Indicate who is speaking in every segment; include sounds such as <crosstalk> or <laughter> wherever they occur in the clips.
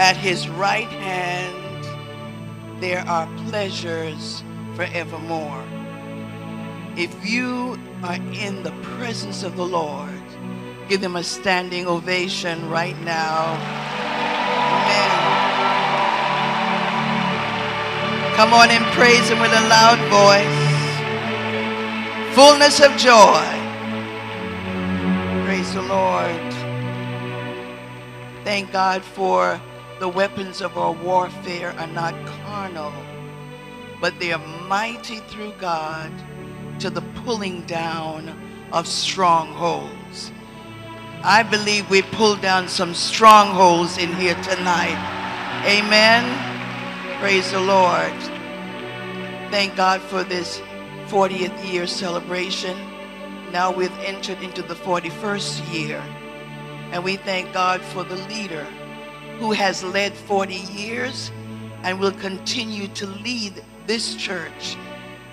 Speaker 1: At his right hand there are pleasures forevermore. If you are in the presence of the Lord, give them a standing ovation right now. Amen. Come on and praise him with a loud voice. Fullness of joy. Praise the Lord. Thank God for the weapons of our warfare are not carnal, but they are mighty through God to the pulling down of strongholds. I believe we pulled down some strongholds in here tonight. Amen. Praise the Lord. Thank God for this 40th year celebration. Now we've entered into the 41st year. And we thank God for the leader who has led 40 years and will continue to lead this church,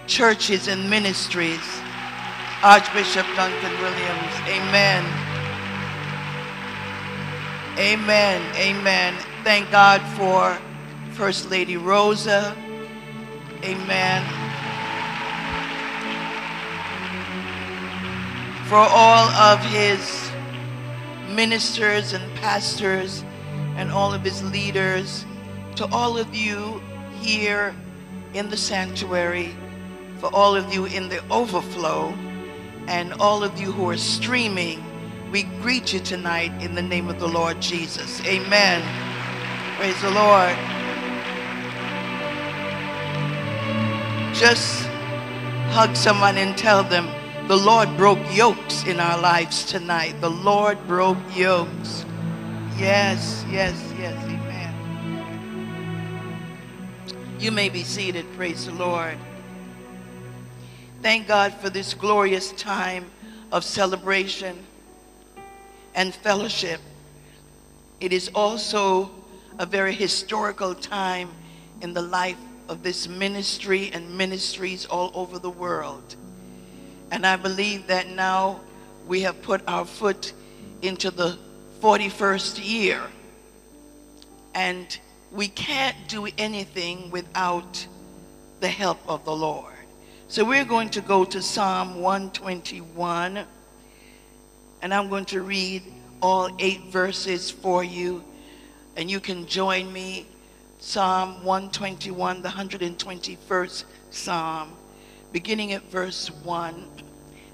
Speaker 1: churches and ministries. Archbishop Duncan Williams. Amen. Amen. Amen. Thank God for First Lady Rosa. Amen. For all of his ministers and pastors and all of his leaders, to all of you here in the sanctuary, for all of you in the overflow, and all of you who are streaming, we greet you tonight in the name of the Lord Jesus. Amen. Praise the Lord. Just hug someone and tell them, the Lord broke yokes in our lives tonight. The Lord broke yokes. Yes, yes, yes, amen. You may be seated, praise the Lord. Thank God for this glorious time of celebration and fellowship. It is also a very historical time in the life of this ministry and ministries all over the world. And I believe that now we have put our foot into the 41st year. And we can't do anything without the help of the Lord. So we're going to go to Psalm 121. And I'm going to read all eight verses for you. And you can join me. Psalm 121, the 121st Psalm, beginning at verse 1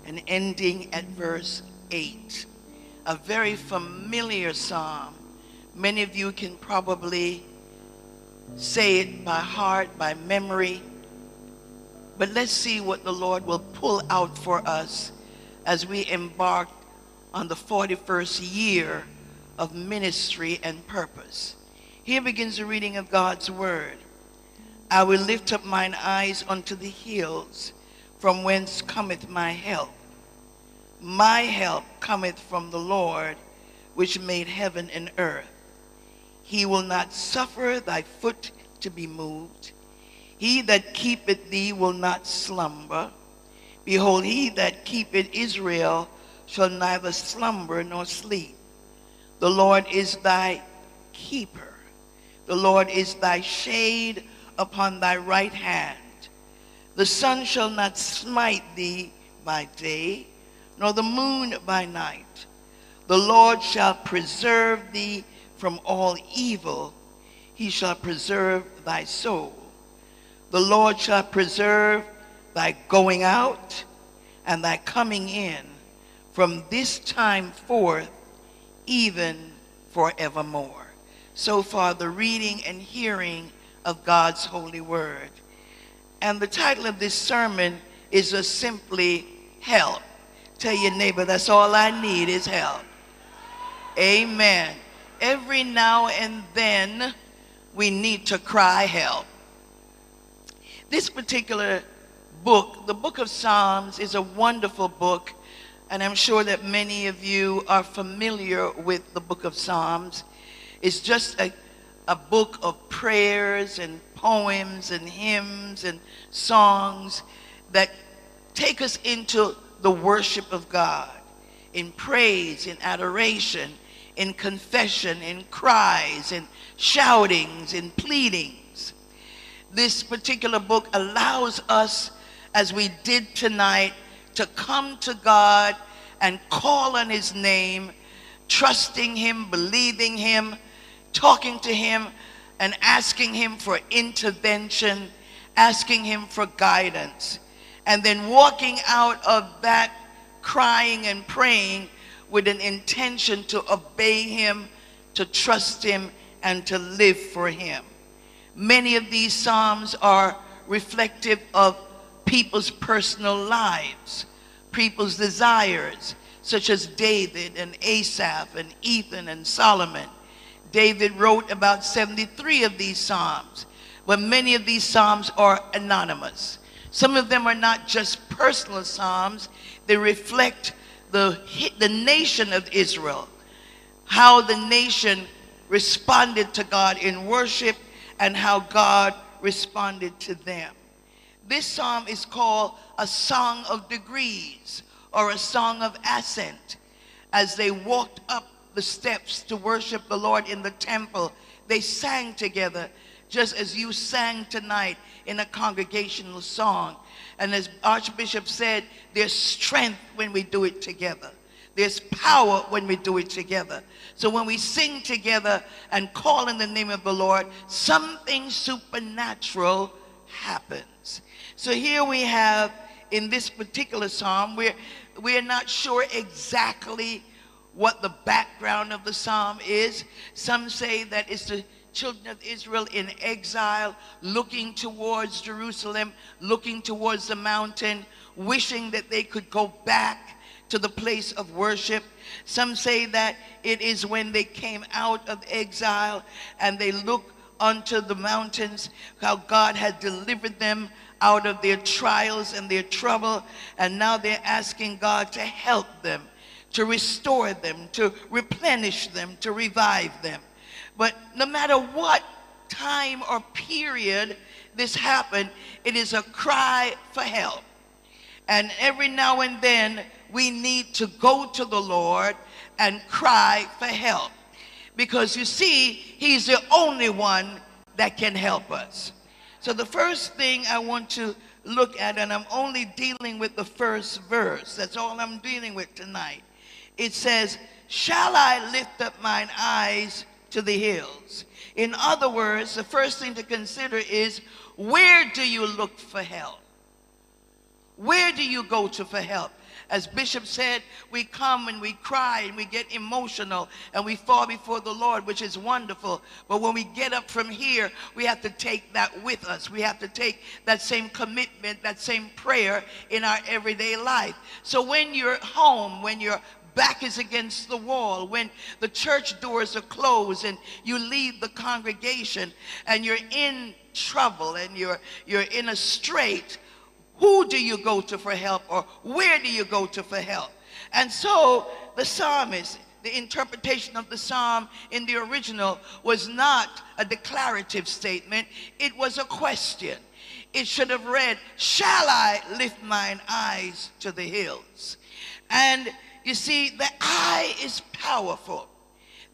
Speaker 1: and ending at verse 8 a very familiar psalm. Many of you can probably say it by heart, by memory. But let's see what the Lord will pull out for us as we embark on the 41st year of ministry and purpose. Here begins the reading of God's word. I will lift up mine eyes unto the hills, from whence cometh my help. My help cometh from the Lord, which made heaven and earth. He will not suffer thy foot to be moved. He that keepeth thee will not slumber. Behold, he that keepeth Israel shall neither slumber nor sleep. The Lord is thy keeper. The Lord is thy shade upon thy right hand. The sun shall not smite thee by day, nor the moon by night. The Lord shall preserve thee from all evil. He shall preserve thy soul. The Lord shall preserve thy going out and thy coming in from this time forth, even forevermore. So far, the reading and hearing of God's holy word. And the title of this sermon is just simply Help. Tell your neighbor, that's all I need is help. Amen. Every now and then, we need to cry help. This particular book, the book of Psalms, is a wonderful book, and I'm sure that many of you are familiar with the book of Psalms. It's just a, a book of prayers and poems and hymns and songs that take us into the worship of God, in praise, in adoration, in confession, in cries, in shoutings, in pleadings. This particular book allows us, as we did tonight, to come to God and call on his name, trusting him, believing him, talking to him, and asking him for intervention, asking him for guidance, and then walking out of that crying and praying with an intention to obey him, to trust him, and to live for him. Many of these Psalms are reflective of people's personal lives, people's desires, such as David and Asaph and Ethan and Solomon. David wrote about 73 of these Psalms, but many of these Psalms are anonymous. Some of them are not just personal Psalms, they reflect the, the nation of Israel, how the nation responded to God in worship and how God responded to them. This psalm is called a song of degrees or a song of ascent. As they walked up the steps to worship the Lord in the temple, they sang together, just as you sang tonight in a congregational song. And as Archbishop said, there's strength when we do it together. There's power when we do it together. So when we sing together and call in the name of the Lord, something supernatural happens. So here we have in this particular psalm, we're, we're not sure exactly what the background of the psalm is. Some say that it's the children of Israel in exile, looking towards Jerusalem, looking towards the mountain, wishing that they could go back to the place of worship. Some say that it is when they came out of exile and they look unto the mountains, how God had delivered them out of their trials and their trouble, and now they're asking God to help them, to restore them, to replenish them, to revive them. But no matter what time or period this happened, it is a cry for help. And every now and then, we need to go to the Lord and cry for help. Because you see, He's the only one that can help us. So the first thing I want to look at, and I'm only dealing with the first verse, that's all I'm dealing with tonight. It says, Shall I lift up mine eyes to the hills. In other words, the first thing to consider is where do you look for help? Where do you go to for help? As Bishop said, we come and we cry and we get emotional and we fall before the Lord, which is wonderful. But when we get up from here, we have to take that with us. We have to take that same commitment, that same prayer in our everyday life. So when you're home, when you're back is against the wall, when the church doors are closed and you leave the congregation and you're in trouble and you're, you're in a strait, who do you go to for help or where do you go to for help? And so the psalmist, the interpretation of the psalm in the original was not a declarative statement, it was a question. It should have read, Shall I lift mine eyes to the hills? And you see, the eye is powerful.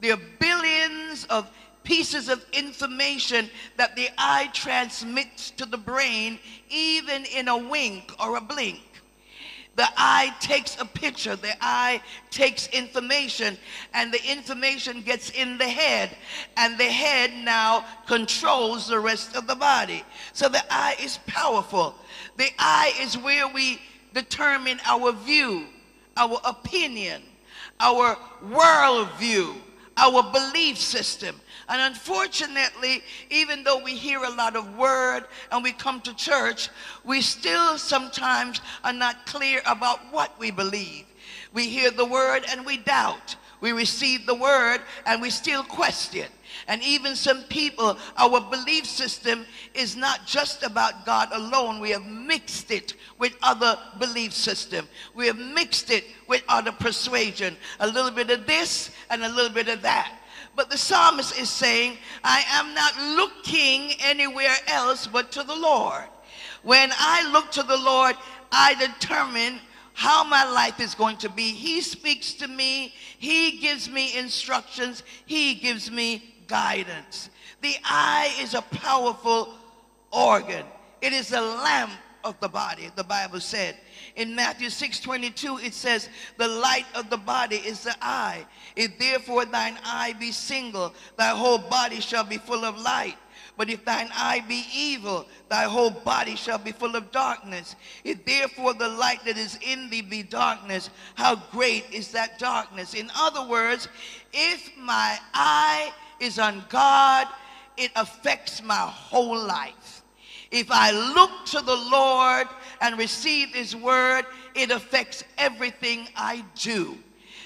Speaker 1: There are billions of pieces of information that the eye transmits to the brain, even in a wink or a blink. The eye takes a picture, the eye takes information, and the information gets in the head, and the head now controls the rest of the body. So the eye is powerful. The eye is where we determine our view our opinion, our worldview, our belief system. And unfortunately, even though we hear a lot of word and we come to church, we still sometimes are not clear about what we believe. We hear the word and we doubt. We receive the word and we still question. And even some people, our belief system is not just about God alone. We have mixed it with other belief system. We have mixed it with other persuasion. A little bit of this and a little bit of that. But the psalmist is saying, I am not looking anywhere else but to the Lord. When I look to the Lord, I determine how my life is going to be. He speaks to me, He gives me instructions, He gives me guidance. The eye is a powerful organ, it is the lamp of the body, the Bible said. In Matthew 6 22, it says, The light of the body is the eye. If therefore thine eye be single, thy whole body shall be full of light. But if thine eye be evil, thy whole body shall be full of darkness. If therefore the light that is in thee be darkness, how great is that darkness? In other words, if my eye is on God, it affects my whole life. If I look to the Lord and receive his word, it affects everything I do.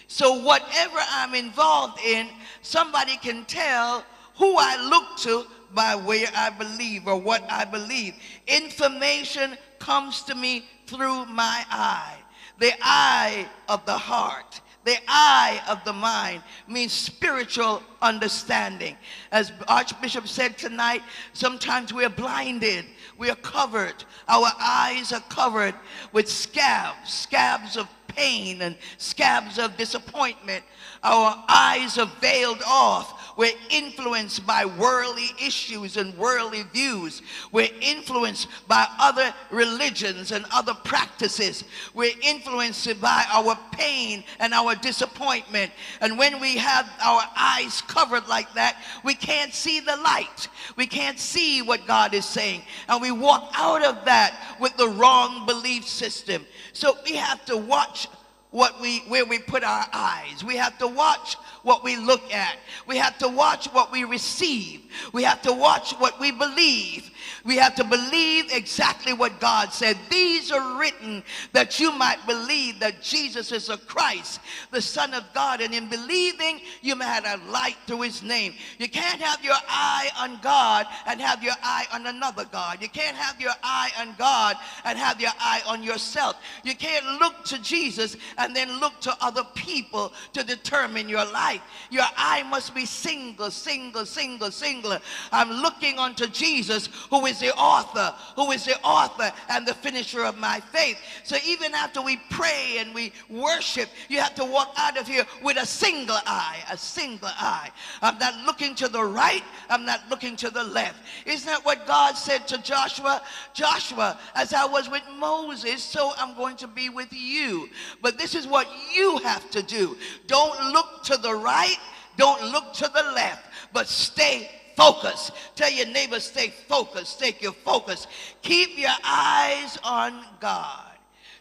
Speaker 1: So whatever I'm involved in, somebody can tell who I look to by where I believe or what I believe. Information comes to me through my eye, the eye of the heart. The eye of the mind means spiritual understanding. As Archbishop said tonight, sometimes we are blinded. We are covered. Our eyes are covered with scabs, scabs of pain and scabs of disappointment. Our eyes are veiled off we're influenced by worldly issues and worldly views. We're influenced by other religions and other practices. We're influenced by our pain and our disappointment. And when we have our eyes covered like that, we can't see the light. We can't see what God is saying. And we walk out of that with the wrong belief system. So we have to watch what we where we put our eyes. We have to watch what we look at. We have to watch what we receive. We have to watch what we believe. We have to believe exactly what God said. These are written that you might believe that Jesus is a Christ, the Son of God. And in believing, you may have a light through his name. You can't have your eye on God and have your eye on another God. You can't have your eye on God and have your eye on yourself. You can't look to Jesus then look to other people to determine your life. Your eye must be single, single, single, single. I'm looking unto Jesus who is the author, who is the author and the finisher of my faith. So even after we pray and we worship, you have to walk out of here with a single eye, a single eye. I'm not looking to the right, I'm not looking to the left. Isn't that what God said to Joshua? Joshua, as I was with Moses, so I'm going to be with you. But this is what you have to do. Don't look to the right, don't look to the left, but stay focused. Tell your neighbor, stay focused. Stay your focus. Keep your eyes on God.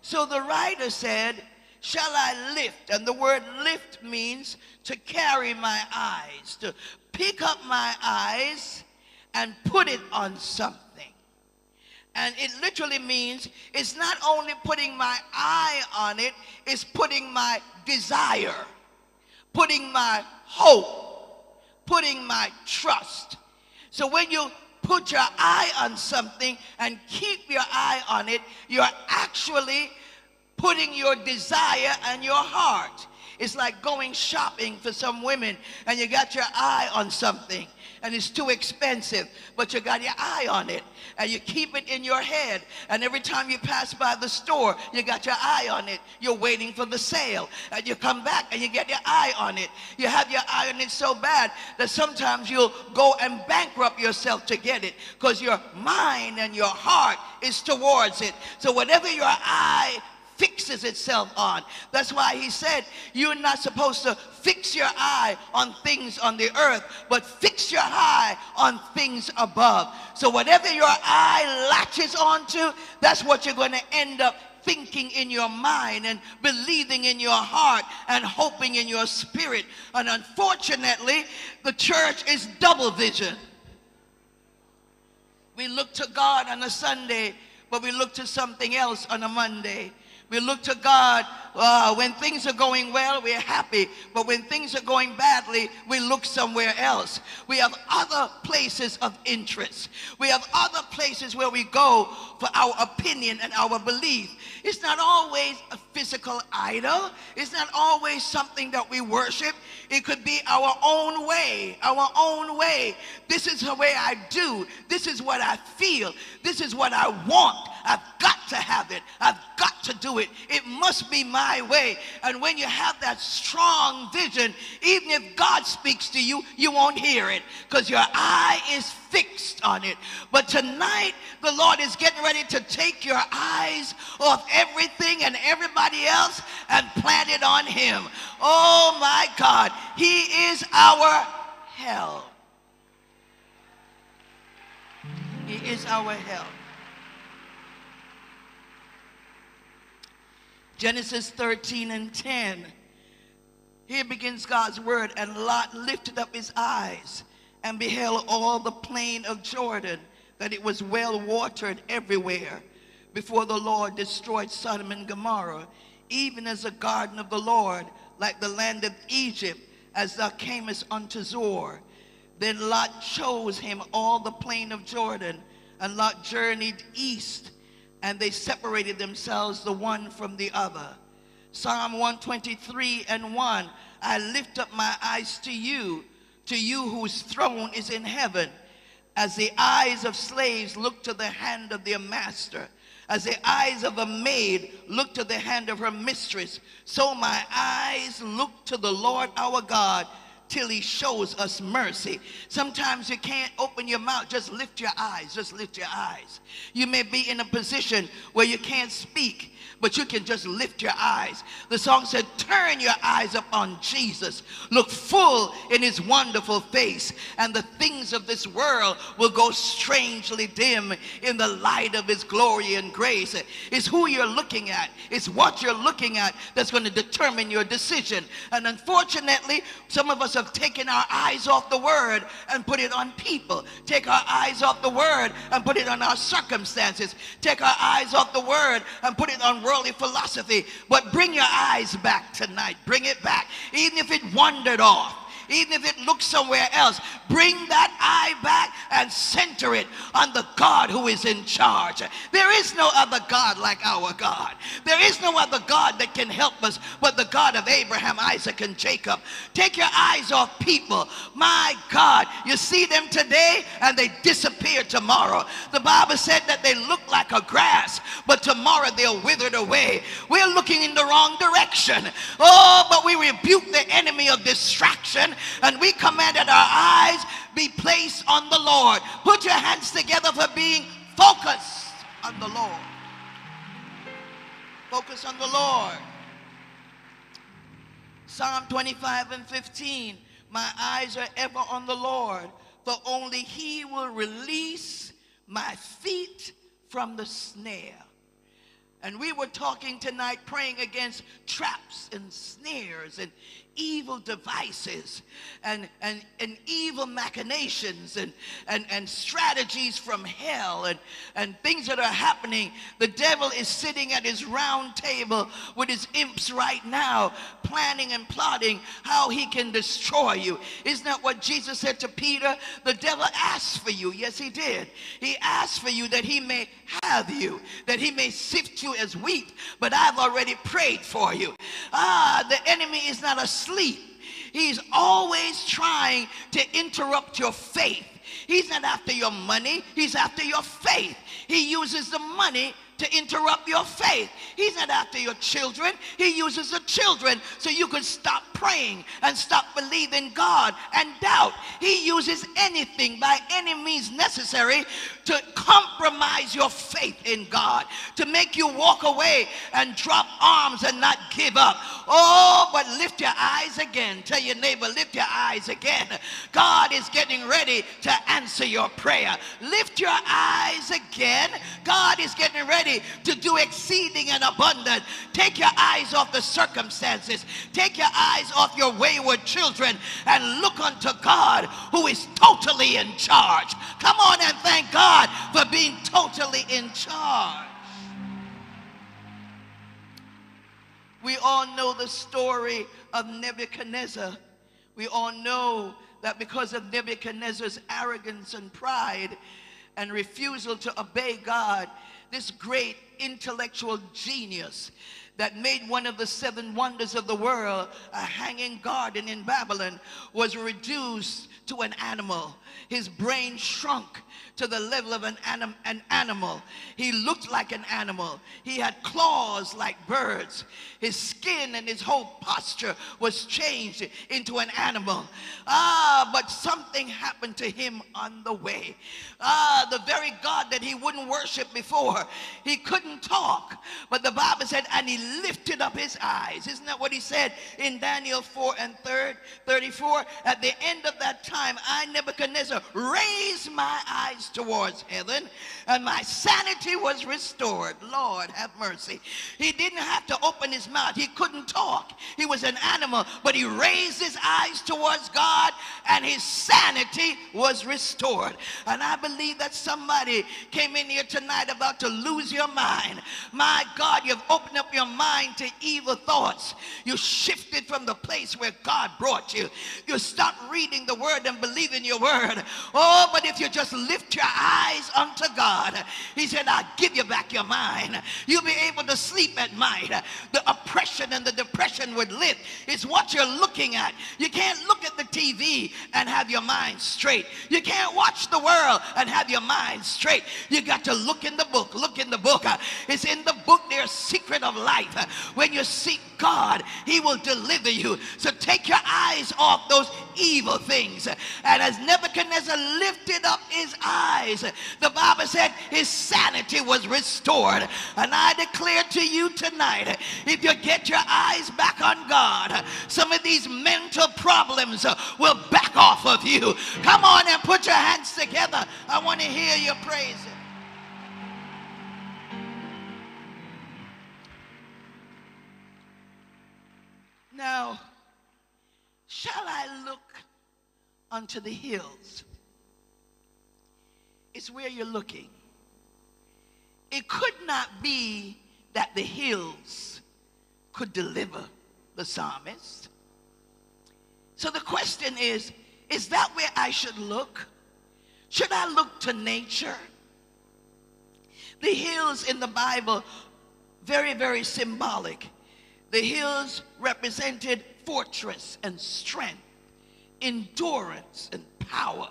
Speaker 1: So the writer said, Shall I lift? And the word lift means to carry my eyes, to pick up my eyes and put it on something. And it literally means it's not only putting my eye on it, it's putting my desire, putting my hope, putting my trust. So when you put your eye on something and keep your eye on it, you're actually putting your desire and your heart. It's like going shopping for some women and you got your eye on something and it's too expensive, but you got your eye on it and you keep it in your head. And every time you pass by the store, you got your eye on it. You're waiting for the sale. And you come back and you get your eye on it. You have your eye on it so bad that sometimes you'll go and bankrupt yourself to get it because your mind and your heart is towards it. So whatever your eye fixes itself on. That's why he said, You're not supposed to fix your eye on things on the earth, but fix your eye on things above. So, whatever your eye latches onto, that's what you're going to end up thinking in your mind and believing in your heart and hoping in your spirit. And unfortunately, the church is double vision. We look to God on a Sunday, but we look to something else on a Monday. We look to God uh, when things are going well, we're happy. But when things are going badly, we look somewhere else. We have other places of interest. We have other places where we go for our opinion and our belief. It's not always a physical idol. It's not always something that we worship. It could be our own way, our own way. This is the way I do. This is what I feel. This is what I want. I've got to have it. I've got to do it. It must be my way. And when you have that strong vision, even if God speaks to you, you won't hear it because your eye is fixed on it. But tonight, the Lord is getting ready to take your eyes off everything and everybody else and plant it on Him. Oh my God, He is our help. He is our help. Genesis 13 and 10. Here begins God's word. And Lot lifted up his eyes and beheld all the plain of Jordan, that it was well watered everywhere, before the Lord destroyed Sodom and Gomorrah, even as a garden of the Lord, like the land of Egypt, as thou camest unto Zoar. Then Lot chose him all the plain of Jordan, and Lot journeyed east, and they separated themselves the one from the other. Psalm 123 and 1 I lift up my eyes to you to you whose throne is in heaven. As the eyes of slaves look to the hand of their master, as the eyes of a maid look to the hand of her mistress, so my eyes look to the Lord our God till he shows us mercy. Sometimes you can't open your mouth, just lift your eyes, just lift your eyes. You may be in a position where you can't speak but you can just lift your eyes. The song said, Turn your eyes upon Jesus. Look full in his wonderful face, and the things of this world will go strangely dim in the light of his glory and grace. It's who you're looking at, it's what you're looking at that's going to determine your decision. And unfortunately, some of us have taken our eyes off the word and put it on people. Take our eyes off the word and put it on our circumstances. Take our eyes off the word and put it on worldly philosophy. But bring your eyes back tonight. Bring it back. Even if it wandered off even if it looks somewhere else, bring that eye back and center it on the God who is in charge. There is no other God like our God. There is no other God that can help us but the God of Abraham, Isaac, and Jacob. Take your eyes off people. My God, you see them today and they disappear tomorrow. The Bible said that they look like a grass, but tomorrow they'll withered away. We're looking in the wrong direction. Oh, but we rebuke the enemy of distraction and we commanded our eyes be placed on the Lord. Put your hands together for being focused on the Lord. Focus on the Lord. Psalm 25 and 15. My eyes are ever on the Lord, for only he will release my feet from the snare. And we were talking tonight, praying against traps and snares and evil devices and, and, and evil machinations and, and, and strategies from hell and, and things that are happening. The devil is sitting at his round table with his imps right now, planning and plotting how he can destroy you. Isn't that what Jesus said to Peter? The devil asked for you. Yes, he did. He asked for you that he may have you, that he may sift you as wheat, but I've already prayed for you. Ah, the enemy is not a sleep. He's always trying to interrupt your faith. He's not after your money, he's after your faith. He uses the money to interrupt your faith. He's not after your children. He uses the children so you can stop praying and stop believing God and doubt. He uses anything by any means necessary to compromise your faith in God, to make you walk away and drop arms and not give up. Oh, but lift your eyes again. Tell your neighbor, lift your eyes again. God is getting ready to answer your prayer. Lift your eyes again. God is getting ready to do exceeding and abundant. Take your eyes off the circumstances. Take your eyes off your wayward children and look unto God who is totally in charge. Come on and thank God for being totally in charge. We all know the story of Nebuchadnezzar. We all know that because of Nebuchadnezzar's arrogance and pride and refusal to obey God, this great intellectual genius that made one of the seven wonders of the world, a hanging garden in Babylon, was reduced to an animal. His brain shrunk to the level of an, anim an animal. He looked like an animal. He had claws like birds. His skin and his whole posture was changed into an animal. Ah, but something happened to him on the way. Ah, the very God that he wouldn't worship before. He couldn't talk. But the Bible said, and he lifted up his eyes. Isn't that what he said in Daniel 4 and 3, 34? At the end of that time, I, Nebuchadnezzar, raised my eyes towards heaven, and my sanity was restored. Lord, have mercy. He didn't have to open his mouth. He couldn't talk. He was an animal, but he raised his eyes towards God, and his sanity was restored. And I believe that somebody came in here tonight about to lose your mind. My God, you've opened up your mind to evil thoughts. You shifted from the place where God brought you. You stopped reading the word and believing your word. Oh, but if you just lift your eyes unto God, he said, I'll give you back your mind. You'll be able to sleep at night. The oppression and the depression would lift. It's what you're looking at. You can't look at the TV and have your mind straight. You can't watch the world and have your mind straight. You got to look in the book. Look in the book. It's in the book there's secret of life. When you seek God, he will deliver you. So take your eyes off those evil things. And as Nebuchadnezzar lifted up his eyes, the Bible said his sanity was restored. And I declare to you tonight, if you get your eyes back on God, some of these mental problems will back off of you. Come on and put your hands together. I want to hear your praise Now, shall I look unto the hills? It's where you're looking. It could not be that the hills could deliver the psalmist. So the question is is that where I should look? Should I look to nature? The hills in the Bible, very, very symbolic. The hills represented fortress and strength, endurance and power.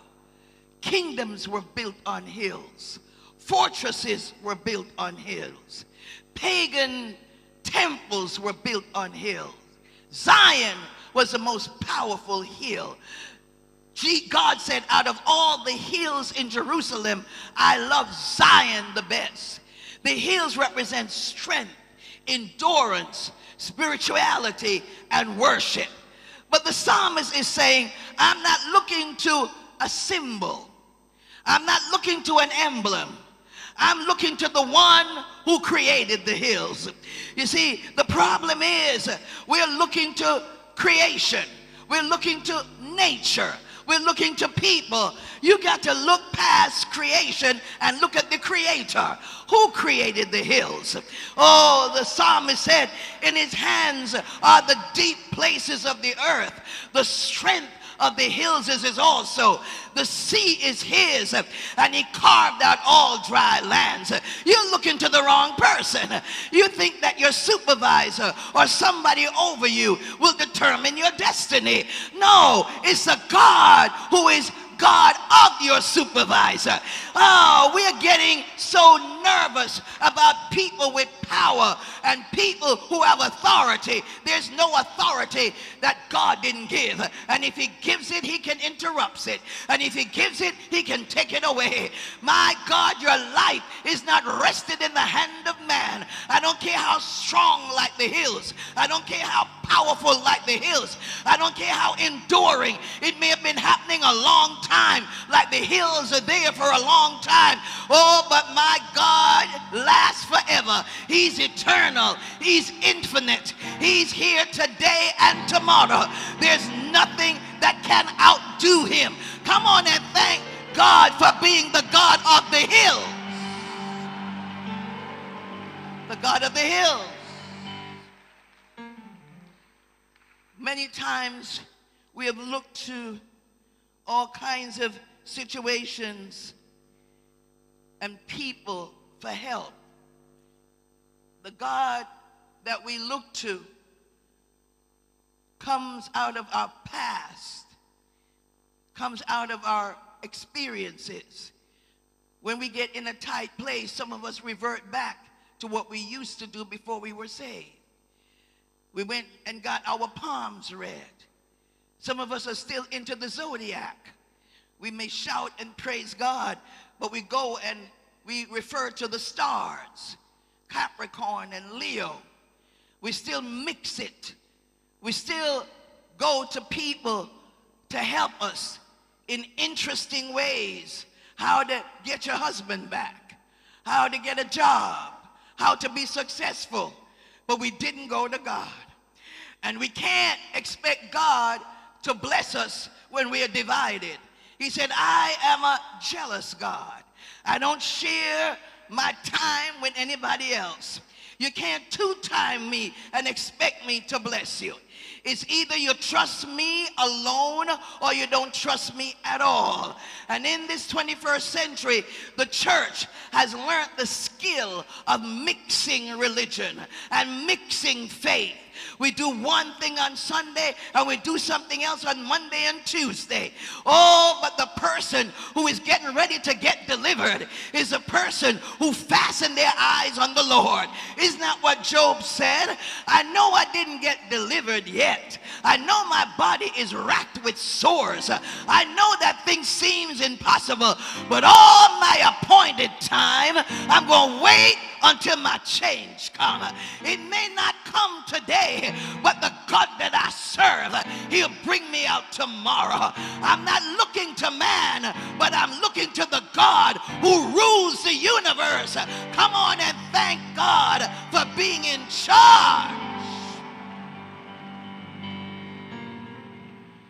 Speaker 1: Kingdoms were built on hills. Fortresses were built on hills. Pagan temples were built on hills. Zion was the most powerful hill. God said, out of all the hills in Jerusalem, I love Zion the best. The hills represent strength, endurance, spirituality, and worship. But the psalmist is saying, I'm not looking to a symbol. I'm not looking to an emblem. I'm looking to the one who created the hills. You see, the problem is we're looking to creation. We're looking to nature. We're looking to people. You got to look past creation and look at the creator. Who created the hills? Oh, the psalmist said, in his hands are the deep places of the earth. The strength of the hills is his also. The sea is his, and he carved out all dry lands. You're looking to the wrong person. You think that your supervisor or somebody over you will determine your destiny. No, it's a God who is God of your supervisor. Oh, we're getting so nervous about people with power and people who have authority. There's no authority that God didn't give. And if he gives it, he can interrupt it. And if he gives it, he can take it away. My God, your life is not rested in the hand of man. I don't care how strong like the hills. I don't care how powerful like the hills. I don't care how enduring. It may have been happening a long time, like the hills are there for a long time. Oh, but my God lasts forever. He's eternal. He's infinite. He's here today and tomorrow. There's nothing that can outdo him. Come on and thank God for being the God of the hills. The God of the hills. Many times we have looked to all kinds of situations and people for help. The God that we look to comes out of our past comes out of our experiences. When we get in a tight place, some of us revert back to what we used to do before we were saved. We went and got our palms read. Some of us are still into the zodiac. We may shout and praise God, but we go and we refer to the stars, Capricorn and Leo. We still mix it. We still go to people to help us in interesting ways how to get your husband back, how to get a job, how to be successful. But we didn't go to God. And we can't expect God to bless us when we are divided. He said, I am a jealous God. I don't share my time with anybody else. You can't two-time me and expect me to bless you. It's either you trust me alone or you don't trust me at all. And in this 21st century, the church has learned the skill of mixing religion and mixing faith we do one thing on Sunday and we do something else on Monday and Tuesday. Oh, but the person who is getting ready to get delivered is a person who fastened their eyes on the Lord. Isn't that what Job said? I know I didn't get delivered yet. I know my body is racked with sores. I know that thing seems impossible, but all my appointed time, I'm going to wait until my change come. It may not come today, but the God that I serve, he'll bring me out tomorrow. I'm not looking to man, but I'm looking to the God who rules the universe. Come on and thank God for being in charge.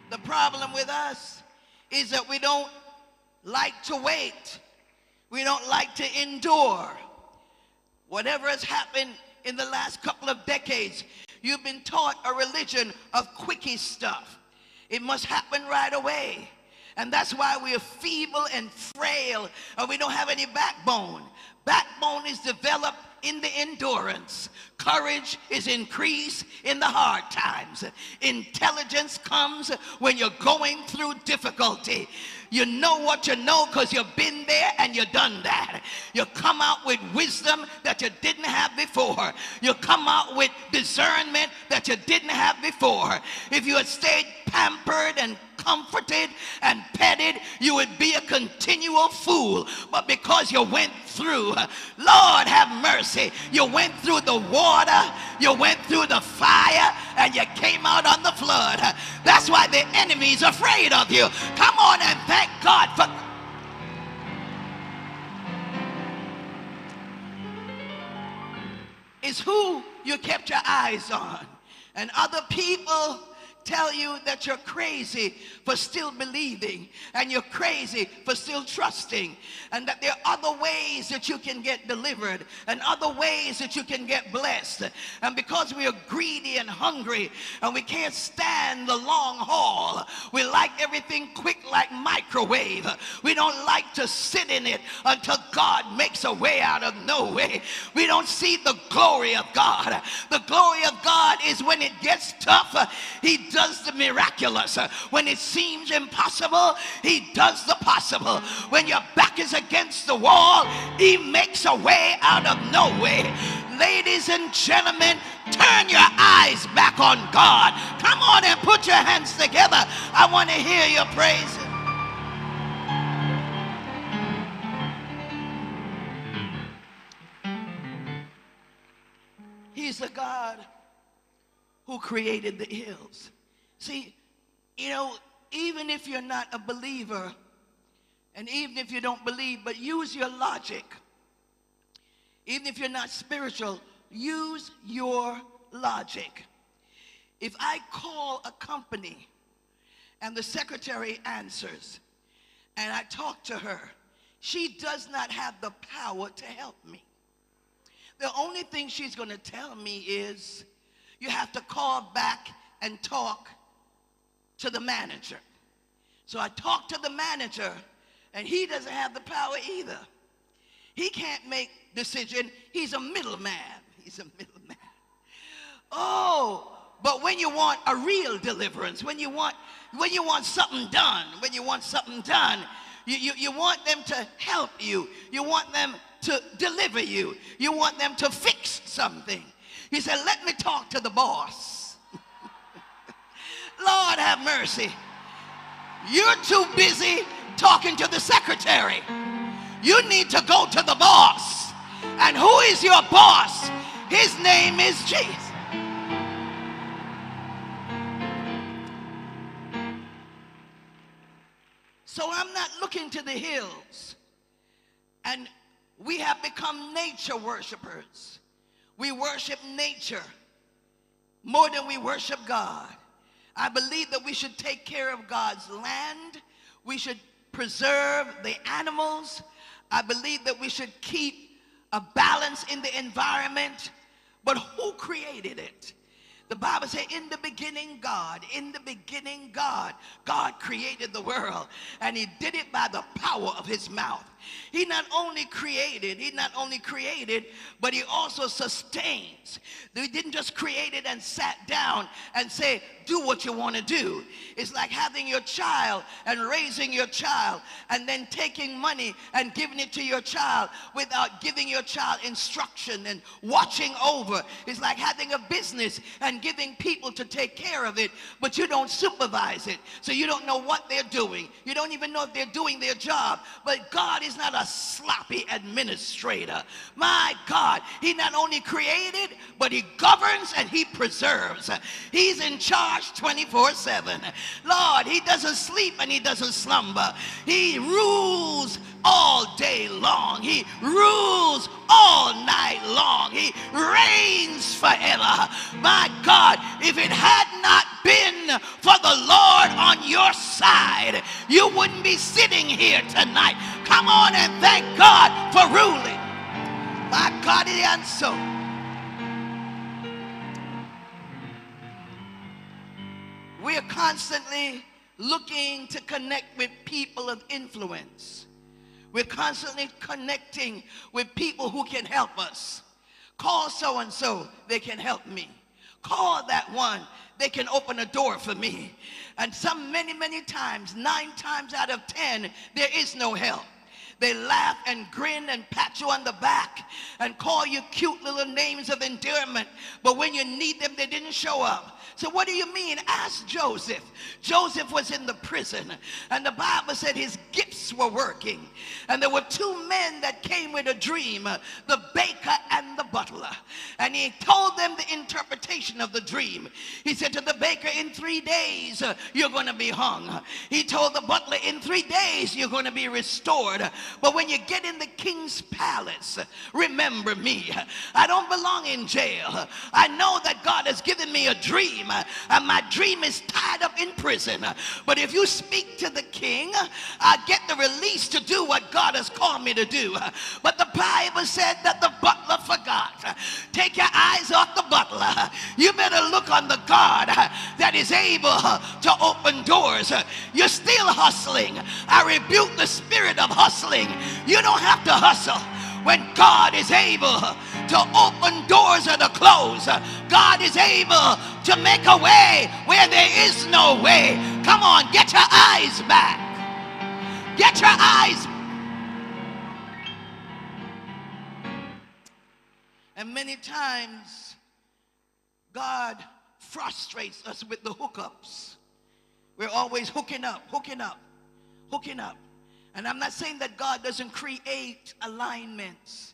Speaker 1: The problem with us is that we don't like to wait. We don't like to endure. Whatever has happened in the last couple of decades, you've been taught a religion of quickie stuff. It must happen right away. And that's why we are feeble and frail and we don't have any backbone. Backbone is developed in the endurance. Courage is increased in the hard times. Intelligence comes when you're going through difficulty. You know what you know because you've been there and you've done that. You come out with wisdom that you didn't have before. You come out with discernment that you didn't have before. If you had stayed pampered and comforted and petted, you would be a continual fool. But because you went through, Lord have mercy, you went through the water, you went through the fire, and you came out on the flood. That's why the enemy's afraid of you. Come on and thank God for is who you kept your eyes on. And other people tell you that you're crazy for still believing and you're crazy for still trusting and that there are other ways that you can get delivered and other ways that you can get blessed. And because we are greedy and hungry and we can't stand the long haul we like everything quick like microwave. We don't like to sit in it until God makes a way out of no way. We don't see the glory of God. The glory of God is when it gets tough. He does the miraculous. When it seems impossible, he does the possible. When your back is against the wall, he makes a way out of no way. Ladies and gentlemen, turn your eyes back on God. Come on and put your hands together. I want to hear your praise. He's the God who created the hills. See, you know, even if you're not a believer, and even if you don't believe, but use your logic. Even if you're not spiritual, use your logic. If I call a company and the secretary answers and I talk to her, she does not have the power to help me. The only thing she's going to tell me is you have to call back and talk to the manager. So I talked to the manager, and he doesn't have the power either. He can't make decision. He's a middleman. He's a middleman. Oh, But when you want a real deliverance, when you want when you want something done, when you want something done, you, you, you want them to help you. You want them to deliver you. You want them to fix something. He said, let me talk to the boss. Lord have mercy. You're too busy talking to the secretary. You need to go to the boss. And who is your boss? His name is Jesus. So I'm not looking to the hills. And we have become nature worshipers. We worship nature more than we worship God. I believe that we should take care of God's land. We should preserve the animals. I believe that we should keep a balance in the environment. But who created it? The Bible says, in the beginning, God, in the beginning, God, God created the world, and He did it by the power of His mouth. He not only created, He not only created, but He also sustains. He didn't just create it and sat down and say, do what you want to do. It's like having your child and raising your child and then taking money and giving it to your child without giving your child instruction and watching over. It's like having a business and giving people to take care of it, but you don't supervise it. So you don't know what they're doing. You don't even know if they're doing their job. But God is not a sloppy administrator. My God, He not only created, but He governs and He preserves. He's in charge 24 7. Lord, He doesn't sleep and He doesn't slumber. He rules all day long. He rules all night long. He reigns forever. My God, if it had not been for the Lord on your side, you wouldn't be sitting here tonight. Come on and thank God for ruling. My God, and so. We are constantly looking to connect with people of influence. We're constantly connecting with people who can help us. Call so and so, they can help me. Call that one, they can open a door for me. And some many, many times, nine times out of ten, there is no help. They laugh and grin and pat you on the back and call you cute little names of endearment. But when you need them, they didn't show up. So what do you mean? Ask Joseph. Joseph was in the prison and the Bible said his gifts were working. And there were two men that came with a dream, the baker and the butler. And he told them the interpretation of the dream. He said to the baker, in three days, uh, you're going to be hung. He told the butler, in three days, you're going to be restored. But when you get in the king's palace, remember me. I don't belong in jail. I know that God has given me a dream Uh, my dream is tied up in prison. But if you speak to the king, I get the release to do what God has called me to do. But the Bible said that the butler forgot. Take your eyes off the butler. You better look on the God that is able to open doors. You're still hustling. I rebuke the spirit of hustling. You don't have to hustle when God is able to open doors that are closed. God is able to make a way where there is no way. Come on, get your eyes back. Get your eyes. And many times, God frustrates us with the hookups. We're always hooking up, hooking up, hooking up. And I'm not saying that God doesn't create alignments.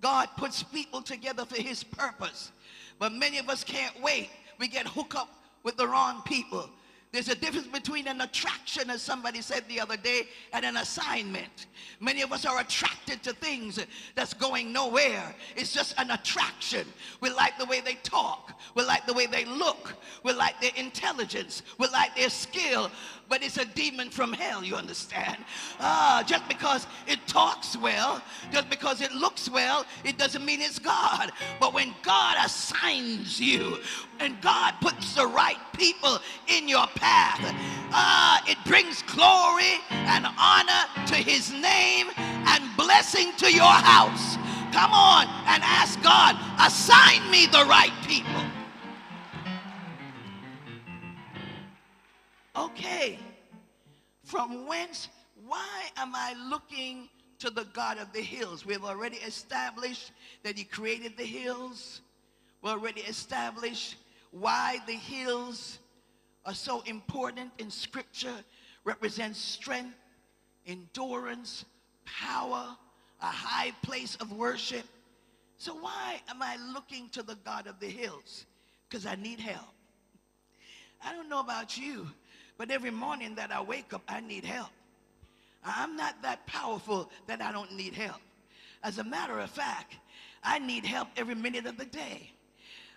Speaker 1: God puts people together for his purpose. But many of us can't wait. We get hooked up with the wrong people. There's a difference between an attraction, as somebody said the other day, and an assignment. Many of us are attracted to things that's going nowhere. It's just an attraction. We like the way they talk. We like the way they look. We like their intelligence. We like their skill but it's a demon from hell, you understand? Ah, just because it talks well, just because it looks well, it doesn't mean it's God. But when God assigns you and God puts the right people in your path, ah, it brings glory and honor to his name and blessing to your house. Come on and ask God, assign me the right people. okay, from whence, why am I looking to the God of the hills? We've already established that he created the hills. We already established why the hills are so important in scripture, represent strength, endurance, power, a high place of worship. So why am I looking to the God of the hills? Because I need help. I don't know about you, but every morning that I wake up, I need help. I'm not that powerful that I don't need help. As a matter of fact, I need help every minute of the day.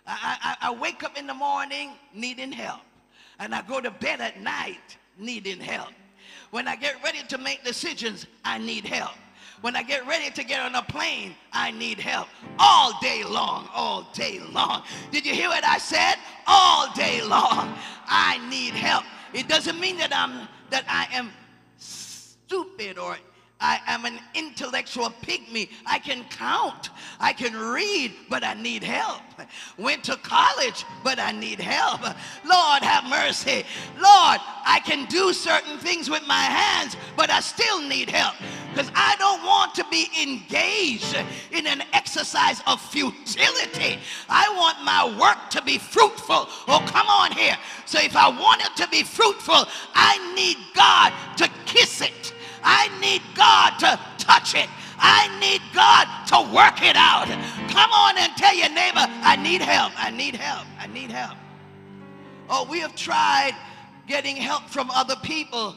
Speaker 1: I, I, I, wake up in the morning needing help, and I go to bed at night needing help. When I get ready to make decisions, I need help. When I get ready to get on a plane, I need help. All day long, all day long. Did you hear what I said? All day long, I need help. It doesn't mean that I'm that I am stupid or I am an intellectual pygmy. I can count. I can read, but I need help. Went to college, but I need help. Lord, have mercy. Lord, I can do certain things with my hands, but I still need help because I don't want to be engaged in an exercise of futility. I want my work to be fruitful. Oh, come on here. So if I want it to be fruitful, I need God to kiss it. I need God to touch it. I need God to work it out. Come on and tell your neighbor, I need help. I need help. I need help. Oh, we have tried getting help from other people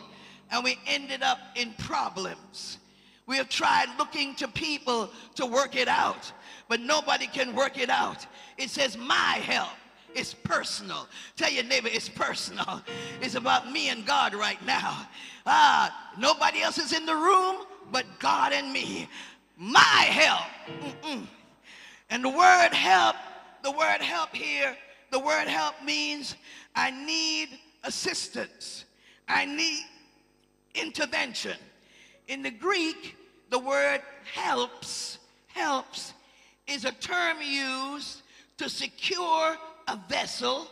Speaker 1: and we ended up in problems. We have tried looking to people to work it out, but nobody can work it out. It says, My help is personal. Tell your neighbor it's personal. It's about me and God right now. Ah, nobody else is in the room but God and me. My help. Mm-mm. And the word help, the word help here, the word help means I need assistance. I need intervention. In the Greek, the word helps, helps is a term used to secure a vessel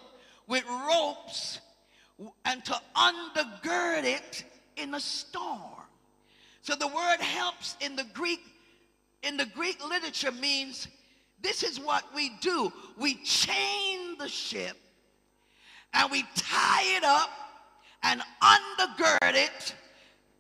Speaker 1: with ropes and to undergird it in a storm. So the word helps in the Greek in the Greek literature means this is what we do. We chain the ship and we tie it up and undergird it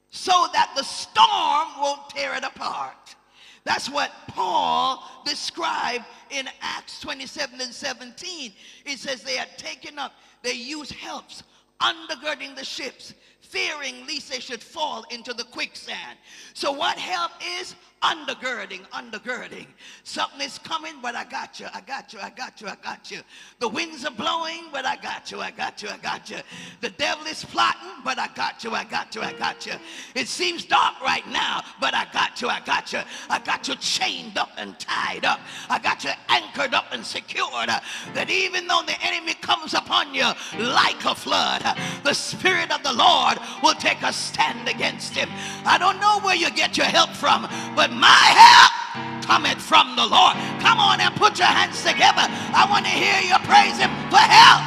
Speaker 1: so that the storm won't tear it apart. That's what Paul described in Acts 27 and 17. He says they had taken up, they used helps undergirding the ships, fearing lest they should fall into the quicksand. So what help is? Undergirding, undergirding. Something is coming, but I got you, I got you, I got you, I got you. The winds are blowing, but I got you, I got you, I got you. The devil is plotting, but I got you, I got you, I got you. It seems dark right now, but I got you, I got you. I got you chained up and tied up. I got you anchored up and secured. That even though the enemy comes upon you like a flood, the Spirit of the Lord will take a stand against him. I don't know where you get your help from, but my help cometh from the Lord. Come on and put your hands together. I want to hear you praise him for help.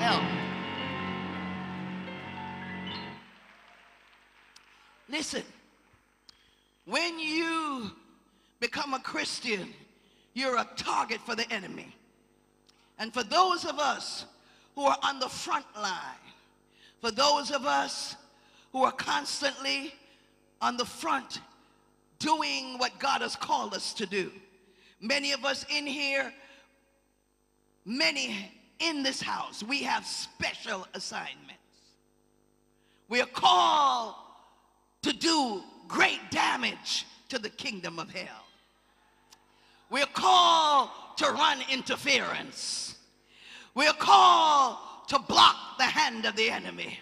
Speaker 1: Help. Listen, when you become a Christian, you're a target for the enemy. And for those of us who are on the front line, for those of us who are constantly on the front doing what God has called us to do. Many of us in here, many in this house, we have special assignments. We are called to do great damage to the kingdom of hell. We're called to run interference. We're called to block the hand of the enemy.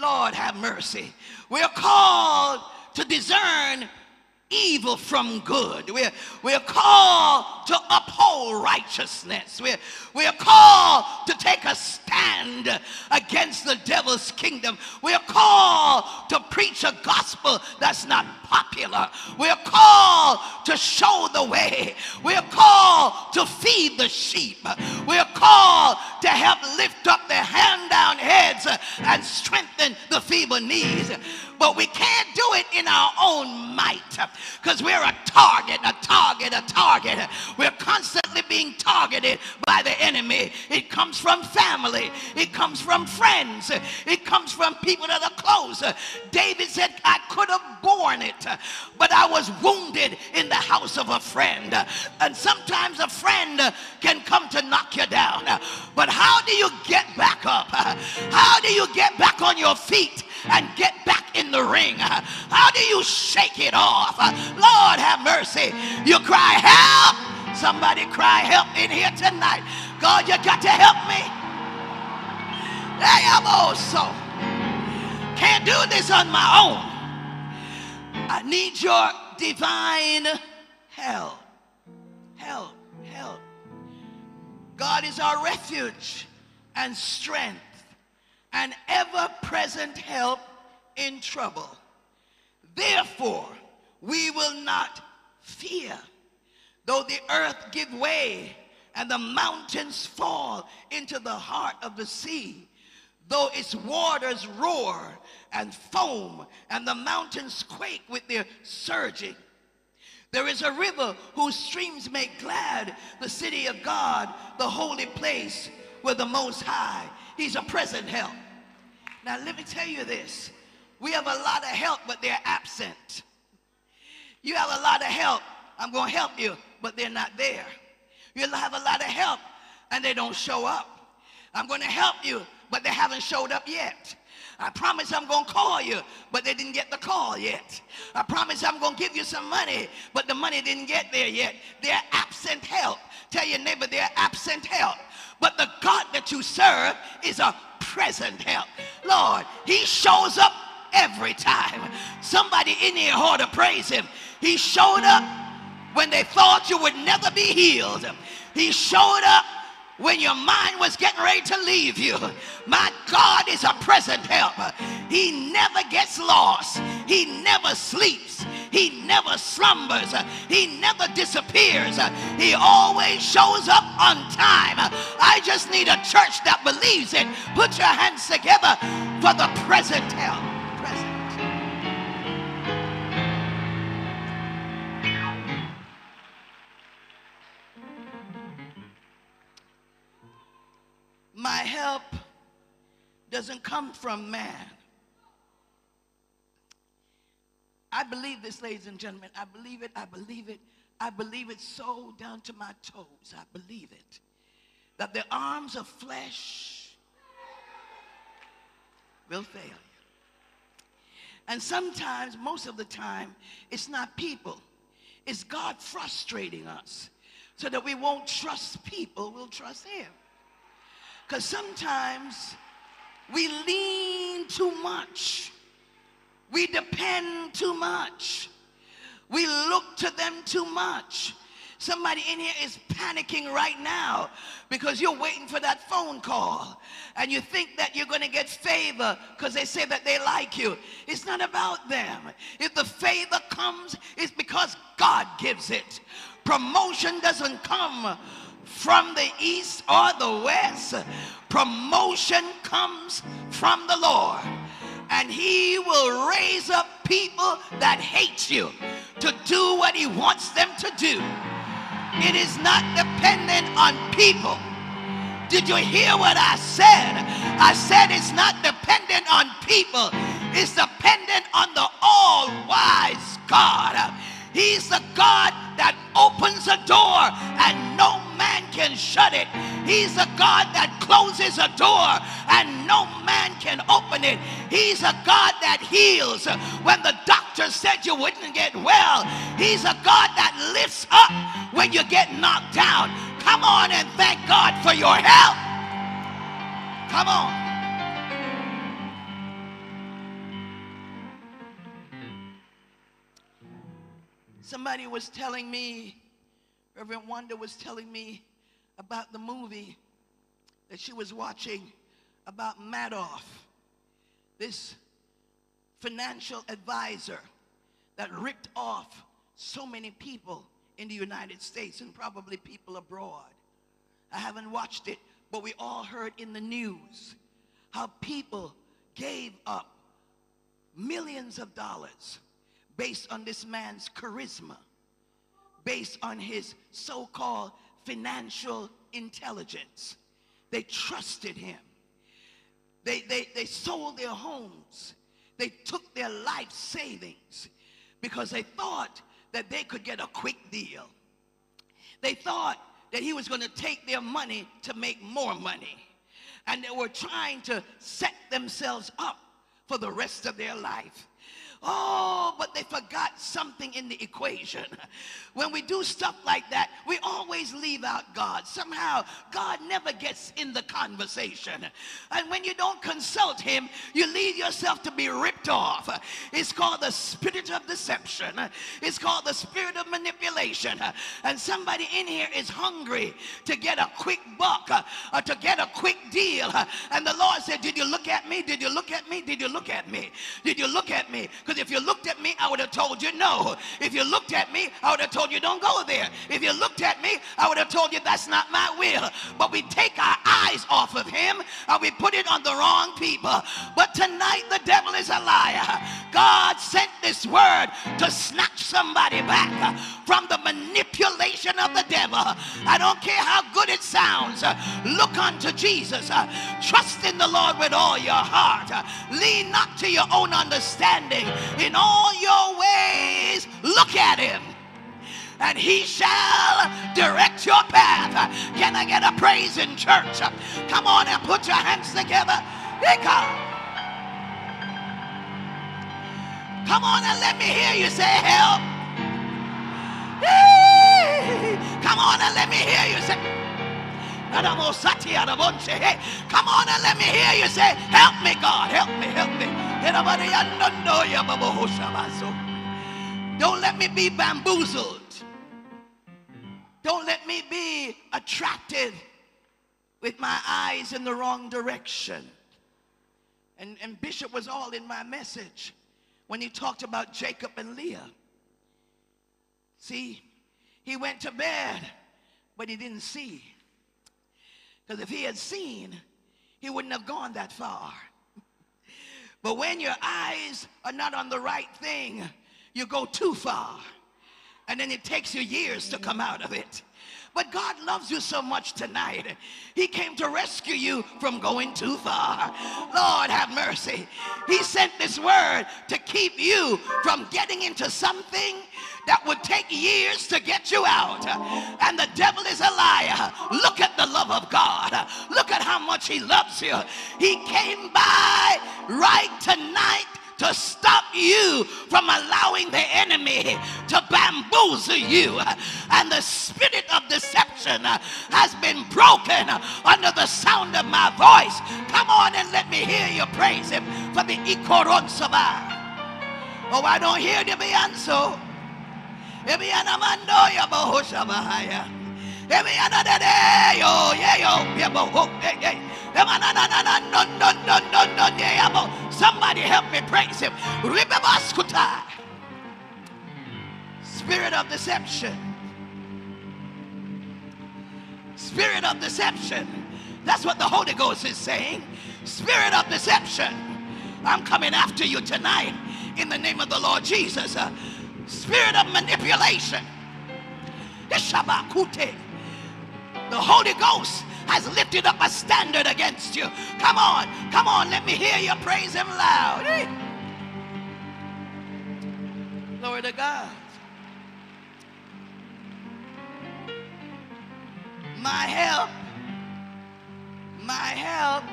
Speaker 1: Lord have mercy. We're called to discern evil from good. We're, we're called to uphold righteousness. We're, we're called to take a stand against the devil's kingdom. We're called to preach a gospel that's not popular. We're called to show the way. We're called to feed the sheep. We're called to help lift up their hand down heads and strengthen the feeble knees but we can't do it in our own might because we're a target, a target, a target. We're constantly being targeted by the enemy. It comes from family, it comes from friends, it comes from people that are close. David said, I could have borne it, but I was wounded in the house of a friend. And sometimes a friend can come to knock you down. But how do you get back up? How do you get back on your feet? And get back in the ring? How do you shake it off? Lord have mercy. You cry, help. Somebody cry, help in here tonight. God, you got to help me. I am also can't do this on my own. I need your divine help. Help, help. God is our refuge and strength an ever present help in trouble. Therefore, we will not fear, though the earth give way and the mountains fall into the heart of the sea, though its waters roar and foam and the mountains quake with their surging. There is a river whose streams make glad the city of God, the holy place where the Most High He's a present help. Now, let me tell you this. We have a lot of help, but they're absent. You have a lot of help. I'm going to help you, but they're not there. You'll have a lot of help, and they don't show up. I'm going to help you, but they haven't showed up yet. I promise I'm going to call you, but they didn't get the call yet. I promise I'm going to give you some money, but the money didn't get there yet. They're absent help. Tell your neighbor they're absent help. But the God that you serve is a present help. Lord, he shows up every time. Somebody in here ought to praise him. He showed up when they thought you would never be healed. He showed up when your mind was getting ready to leave you. My God is a present help. He never gets lost. He never sleeps. He never slumbers. He never disappears. He always shows up on time. I just need a church that believes it. Put your hands together for the present help. My help doesn't come from man. I believe this, ladies and gentlemen. I believe it. I believe it. I believe it so down to my toes. I believe it. That the arms of flesh will fail you. And sometimes, most of the time, it's not people. It's God frustrating us so that we won't trust people, we'll trust him. Because sometimes we lean too much. We depend too much. We look to them too much. Somebody in here is panicking right now because you're waiting for that phone call and you think that you're going to get favor because they say that they like you. It's not about them. If the favor comes, it's because God gives it. Promotion doesn't come from the east or the west. Promotion comes from the Lord. And he will raise up people that hate you to do what he wants them to do. It is not dependent on people. Did you hear what I said? I said it's not dependent on people. It's dependent on the all-wise God. He's the God that opens a door and no can shut it. He's a God that closes a door and no man can open it. He's a God that heals when the doctor said you wouldn't get well. He's a God that lifts up when you get knocked down. Come on and thank God for your help. Come on. Somebody was telling me, Reverend Wanda was telling me about the movie that she was watching about Madoff, this financial advisor that ripped off so many people in the United States and probably people abroad. I haven't watched it, but we all heard in the news how people gave up millions of dollars based on this man's charisma, based on his so called financial intelligence. They trusted him. They, they, they sold their homes. They took their life savings because they thought that they could get a quick deal. They thought that he was going to take their money to make more money. And they were trying to set themselves up for the rest of their life. Oh, but they forgot something in the equation. <laughs> When we do stuff like that, we always leave out God. Somehow, God never gets in the conversation. And when you don't consult Him, you leave yourself to be ripped off. It's called the spirit of deception, it's called the spirit of manipulation. And somebody in here is hungry to get a quick buck or to get a quick deal. And the Lord said, Did you look at me? Did you look at me? Did you look at me? Did you look at me? Because if you looked at me, I would have told you no. If you looked at me, I would have told you don't go there. If you looked at me, I would have told you that's not my will. But we take our eyes off of him and we put it on the wrong people. But tonight the devil is a liar. God sent this word to snatch somebody back from the manipulation of the devil. I don't care how good it sounds. Look unto Jesus. Trust in the Lord with all your heart. Lean not to your own understanding in all your ways, look at him and he shall direct your path. Can I get a praise in church? Come on and put your hands together. Come on and let me hear you say help. Come on and let me hear you say. Come on and let me hear you say, Help me, God, help me, help me. Don't let me be bamboozled. Don't let me be attracted with my eyes in the wrong direction. And, and Bishop was all in my message when he talked about Jacob and Leah. See, he went to bed, but he didn't see. Because if he had seen, he wouldn't have gone that far. <laughs> But when your eyes are not on the right thing, you go too far. And then it takes you years to come out of it. But God loves you so much tonight. He came to rescue you from going too far. Lord, have mercy. He sent this word to keep you from getting into something that would take years to get you out. And the devil is a liar. Look at the love of God. Look at how much he loves you. He came by right tonight to stop you from allowing the enemy to bamboozle you. And the spirit of deception has been broken under the sound of my voice. Come on and let me hear you praise him for the Ikoron Oh, I don't hear the Bianso. Ebianamando ya bahoshabahaya. Ebianadade yo yeah yo yeah boho yeah yeah. Somebody help me praise him. Spirit of deception. Spirit of deception. That's what the Holy Ghost is saying. Spirit of deception. I'm coming after you tonight in the name of the Lord Jesus. Uh, spirit of manipulation. The Holy Ghost has lifted up a standard against you. Come on, come on, let me hear you praise him loud. Glory to God. My help, my help,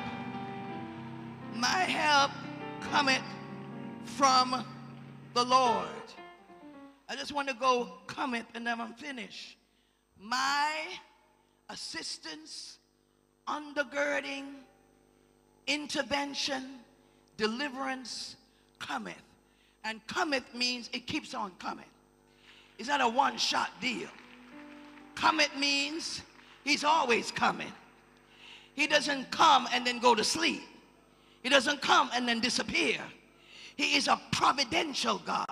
Speaker 1: my help cometh from the Lord. I just want to go cometh and then I'm finished. My assistance, undergirding, intervention, deliverance cometh. And cometh means it keeps on coming. It's not a one shot deal. Cometh means he's always coming. He doesn't come and then go to sleep, he doesn't come and then disappear. He is a providential God.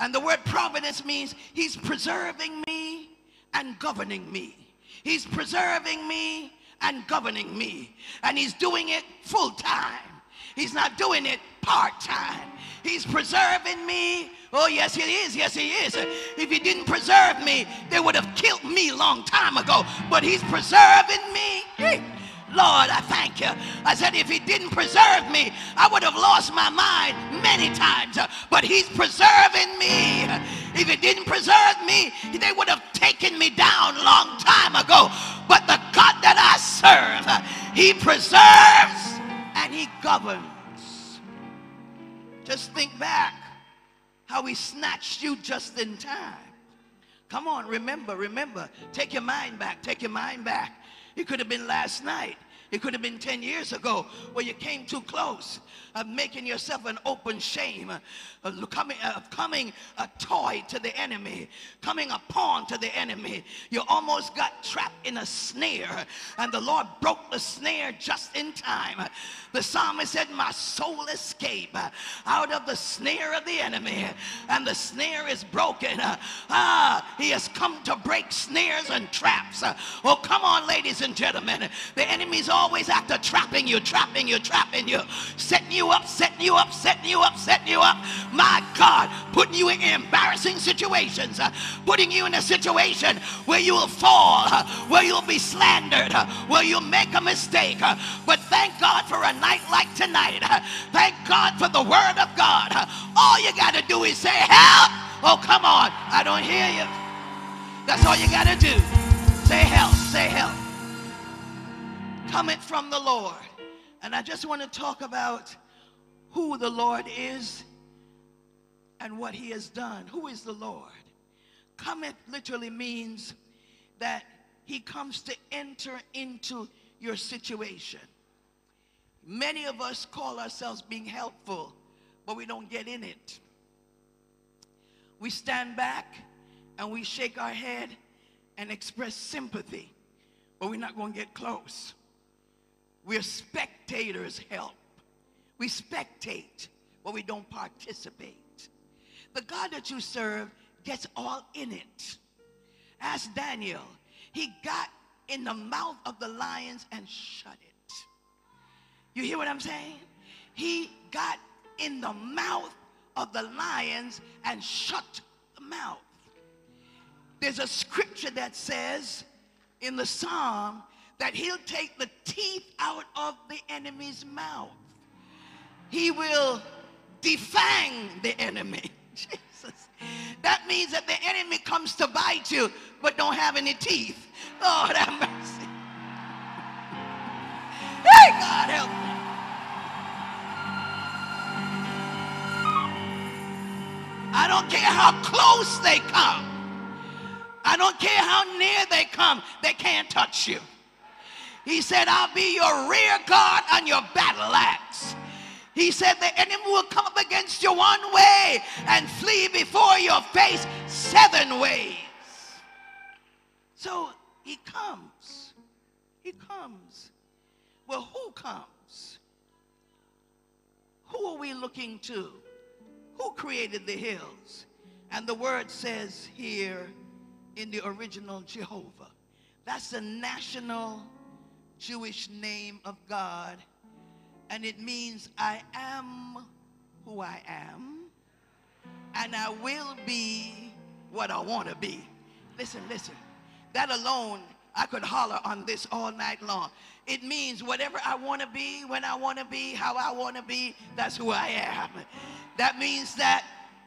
Speaker 1: And the word providence means he's preserving me and governing me. He's preserving me and governing me. And he's doing it full time. He's not doing it part time. He's preserving me. Oh, yes, he is. Yes, he is. If he didn't preserve me, they would have killed me long time ago. But he's preserving me. Lord, I thank you. I said, if he didn't preserve me, I would have lost my mind many times. Uh, but he's preserving me. If he didn't preserve me, they would have taken me down a long time ago. But the God that I serve, uh, he preserves and he governs. Just think back how he snatched you just in time. Come on, remember, remember. Take your mind back, take your mind back. It could have been last night. It could have been 10 years ago where you came too close of making yourself an open shame, uh, of coming, of coming a toy to the enemy, coming a pawn to the enemy. You almost got trapped in a snare, and the Lord broke the snare just in time. The psalmist said, My soul escaped out of the snare of the enemy, and the snare is broken. Ah, he has come to break snares and traps. Oh, come on, ladies and gentlemen. The enemy's always after trapping you, trapping you, trapping you, setting you up, setting you up, setting you up, setting you up. My God, putting you in embarrassing situations, uh, putting you in a situation where you will fall, uh, where you'll be slandered, uh, where you'll make a mistake. But thank God for a night like tonight. Thank God for the word of God. All you got to do is say, help. Oh, come on. I don't hear you. That's all you got to do. Say help. Say help. Coming from the Lord. And I just want to talk about who the Lord is and what he has done. Who is the Lord? Cometh literally means that he comes to enter into your situation. Many of us call ourselves being helpful, but we don't get in it. We stand back and we shake our head and express sympathy, but we're not going to get close. We're spectators help. We spectate, but we don't participate. The God that you serve gets all in it. Ask Daniel. He got in the mouth of the lions and shut it. You hear what I'm saying? He got in the mouth of the lions and shut the mouth. There's a scripture that says in the psalm that he'll take the teeth out of the enemy's mouth. He will defang the enemy. <laughs> Jesus. That means that the enemy comes to bite you but don't have any teeth. Oh, Lord <laughs> have mercy. Hey, God help me. I don't care how close they come. I don't care how near they come. They can't touch you. He said, I'll be your rear guard and your battle axe. He said the enemy will come up against you one way and flee before your face seven ways. So he comes. He comes. Well, who comes? Who are we looking to? Who created the hills? And the word says here in the original Jehovah. That's the national Jewish name of God. And it means I am who I am. And I will be what I want to be. Listen, listen. That alone I could holler on this all night long. It means whatever I want to be, when I want to be, how I want to be, that's who I am. That means that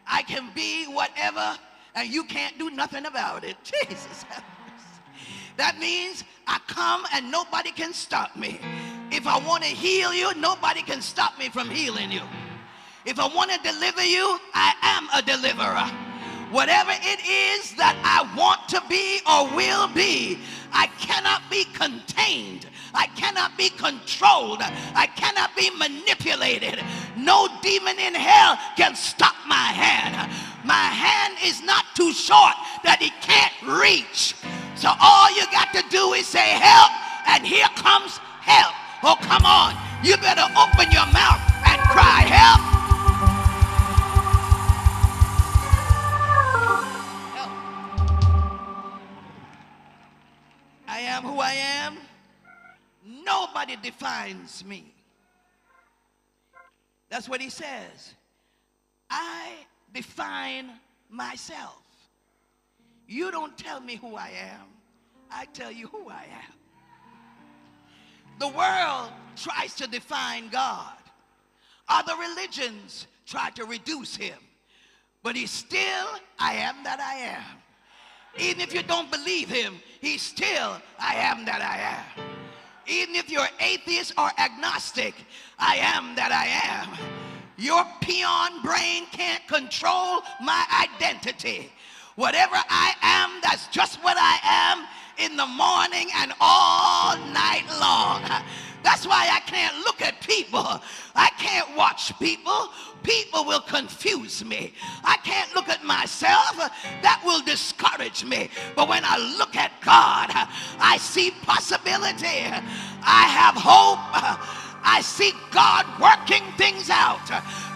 Speaker 1: I can be whatever and you can't do nothing about it. <laughs> Jesus. That means I come and nobody can stop me. If I want to heal you, nobody can stop me from healing you. If I want to deliver you, I am a deliverer. Whatever it is that I want to be or will be, I cannot be contained. I cannot be controlled. I cannot be manipulated. No demon in hell can stop my hand. My hand is not too short that he can't reach. So all you got to do is say help, and here comes help. Oh, come on. You better open your mouth and cry help. help. I am who I am. Nobody defines me. That's what he says. I define myself. You don't tell me who I am. I tell you who I am. The world tries to define God. Other religions try to reduce him. But he's still, I am that I am. Even if you don't believe him, he's still, I am that I am. Even if you're atheist or agnostic, I am that I am. Your peon brain can't control my identity. Whatever I am, that's just what I am in the morning and all night long. That's why I can't look at people. I can't watch people. People will confuse me. I can't look at myself. That will discourage me. But when I look at God, I see possibility. I have hope. I see God working things out.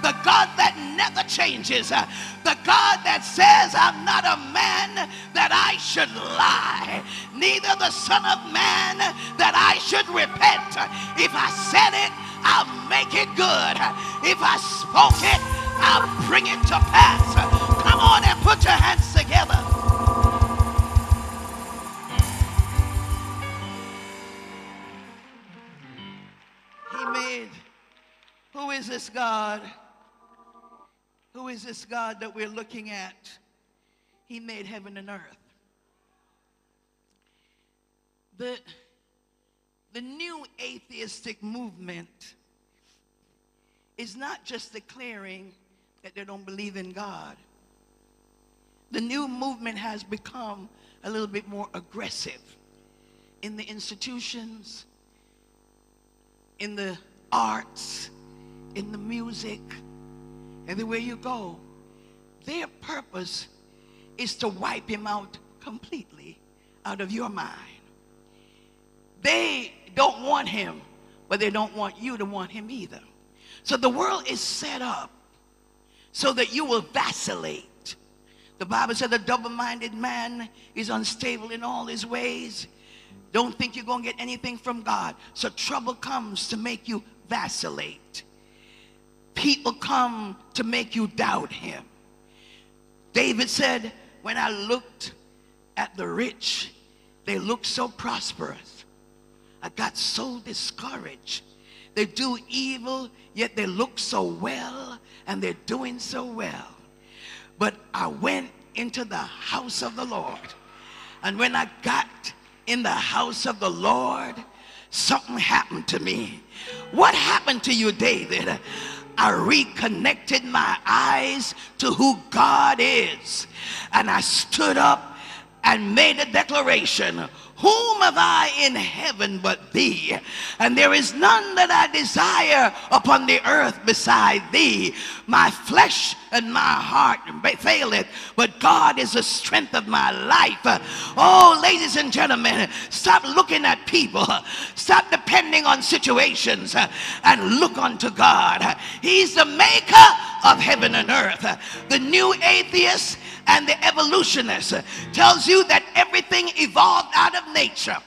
Speaker 1: The God that never changes. The God that says, I'm not a man that I should lie. Neither the Son of Man that I should repent. If I said it, I'll make it good. If I spoke it, I'll bring it to pass. Come on and put your hands together. Made, who is this God? Who is this God that we're looking at? He made heaven and earth. The, the new atheistic movement is not just declaring that they don't believe in God. The new movement has become a little bit more aggressive in the institutions, in the arts, in the music, everywhere you go. Their purpose is to wipe him out completely out of your mind. They don't want him, but they don't want you to want him either. So the world is set up so that you will vacillate. The Bible said the double-minded man is unstable in all his ways. Don't think you're going to get anything from God. So trouble comes to make you vacillate. People come to make you doubt him. David said, when I looked at the rich, they looked so prosperous. I got so discouraged. They do evil, yet they look so well, and they're doing so well. But I went into the house of the Lord. And when I got in the house of the Lord, something happened to me. What happened to you, David? I reconnected my eyes to who God is. And I stood up and made a declaration whom have I in heaven but thee? And there is none that I desire upon the earth beside thee. My flesh and my heart faileth, but God is the strength of my life. Oh, ladies and gentlemen, stop looking at people. Stop depending on situations and look unto God. He's the maker of heaven and earth. The new atheist and the evolutionist tells you that everything evolved out of nature.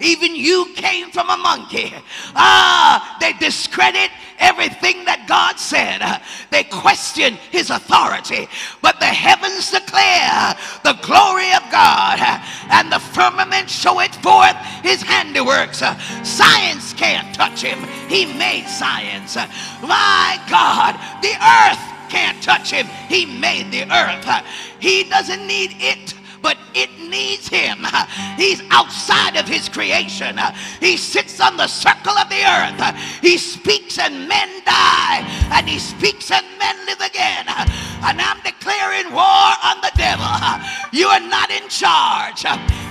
Speaker 1: Even you came from a monkey. Ah, they discredit everything that God said. They question his authority. But the heavens declare the glory of God and the firmament showeth forth his handiworks. Science can't touch him. He made science. My God, the earth can't touch him. He made the earth. He doesn't need it but it needs him. He's outside of his creation. He sits on the circle of the earth. He speaks and men die, and he speaks and men live again. And I'm declaring war on the devil. You are not in charge.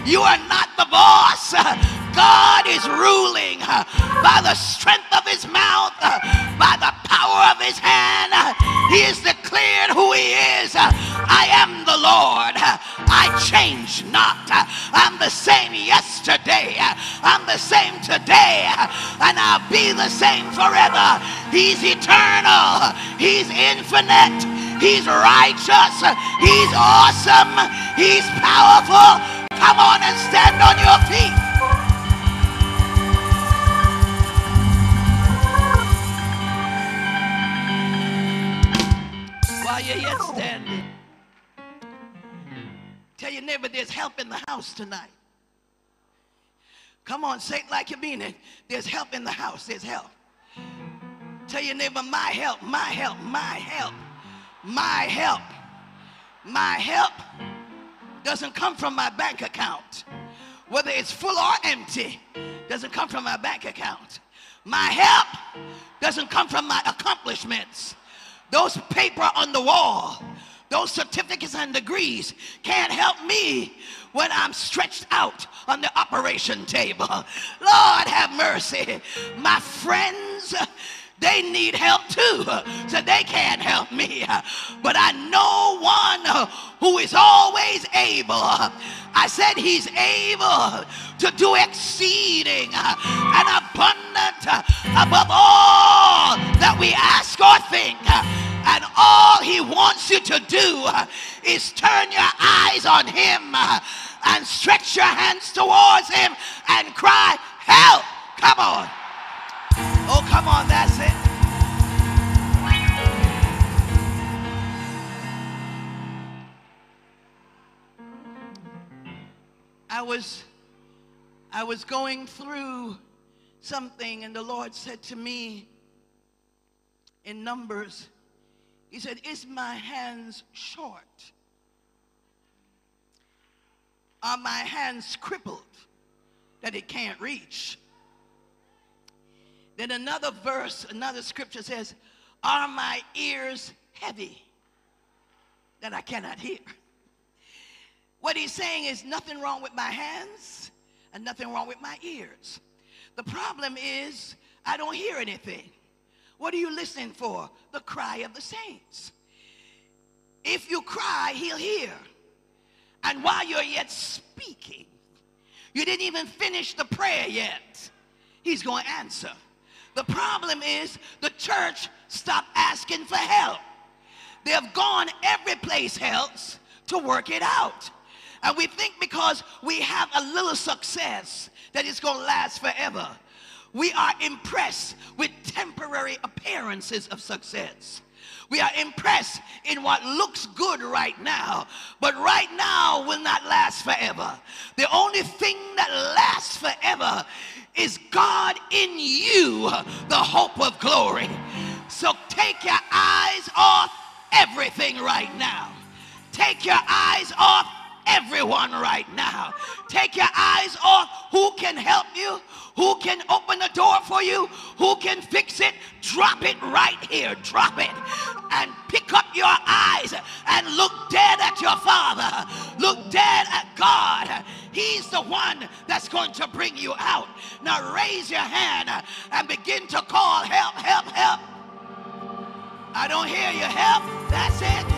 Speaker 1: You are not the boss. God is ruling by the strength of his mouth, by the power of his hand. He has declared who he is. I am the Lord. I change not. I'm the same yesterday. I'm the same today. And I'll be the same forever. He's eternal. He's infinite. He's righteous. He's awesome. He's powerful. Come on and stand on your feet. You're yet standing, tell your neighbor there's help in the house tonight. Come on, say it like you mean it. There's help in the house. There's help. Tell your neighbor, my help, my help, my help, my help, my help doesn't come from my bank account. Whether it's full or empty, doesn't come from my bank account. My help doesn't come from my accomplishments. Those paper on the wall, those certificates and degrees can't help me when I'm stretched out on the operation table. Lord have mercy. My friends, they need help too, so they can't help me. But I know one who is always able. I said he's able to do exceeding and abundant above all that we ask or think. And all he wants you to do is turn your eyes on him and stretch your hands towards him and cry, help! Come on. Oh, come on, that's it. I was I was going through something and the Lord said to me in numbers he said is my hands short are my hands crippled that it can't reach then another verse, another scripture says, Are my ears heavy that I cannot hear? What he's saying is nothing wrong with my hands and nothing wrong with my ears. The problem is I don't hear anything. What are you listening for? The cry of the saints. If you cry, he'll hear. And while you're yet speaking, you didn't even finish the prayer yet, he's going to answer. The problem is the church stopped asking for help. They have gone every place else to work it out. And we think because we have a little success that it's going to last forever. We are impressed with temporary appearances of success. We are impressed in what looks good right now, but right now will not last forever. The only thing that lasts forever is God in you, the hope of glory. So take your eyes off everything right now. Take your eyes off everyone right now. Take your eyes off who can help you, who can open the door for you, who can fix it. Drop it right here. Drop it. And pick up your eyes and look dead at your Father. Look dead at God. He's the one that's going to bring you out. Now raise your hand and begin to call help, help, help. I don't hear you. Help. That's it.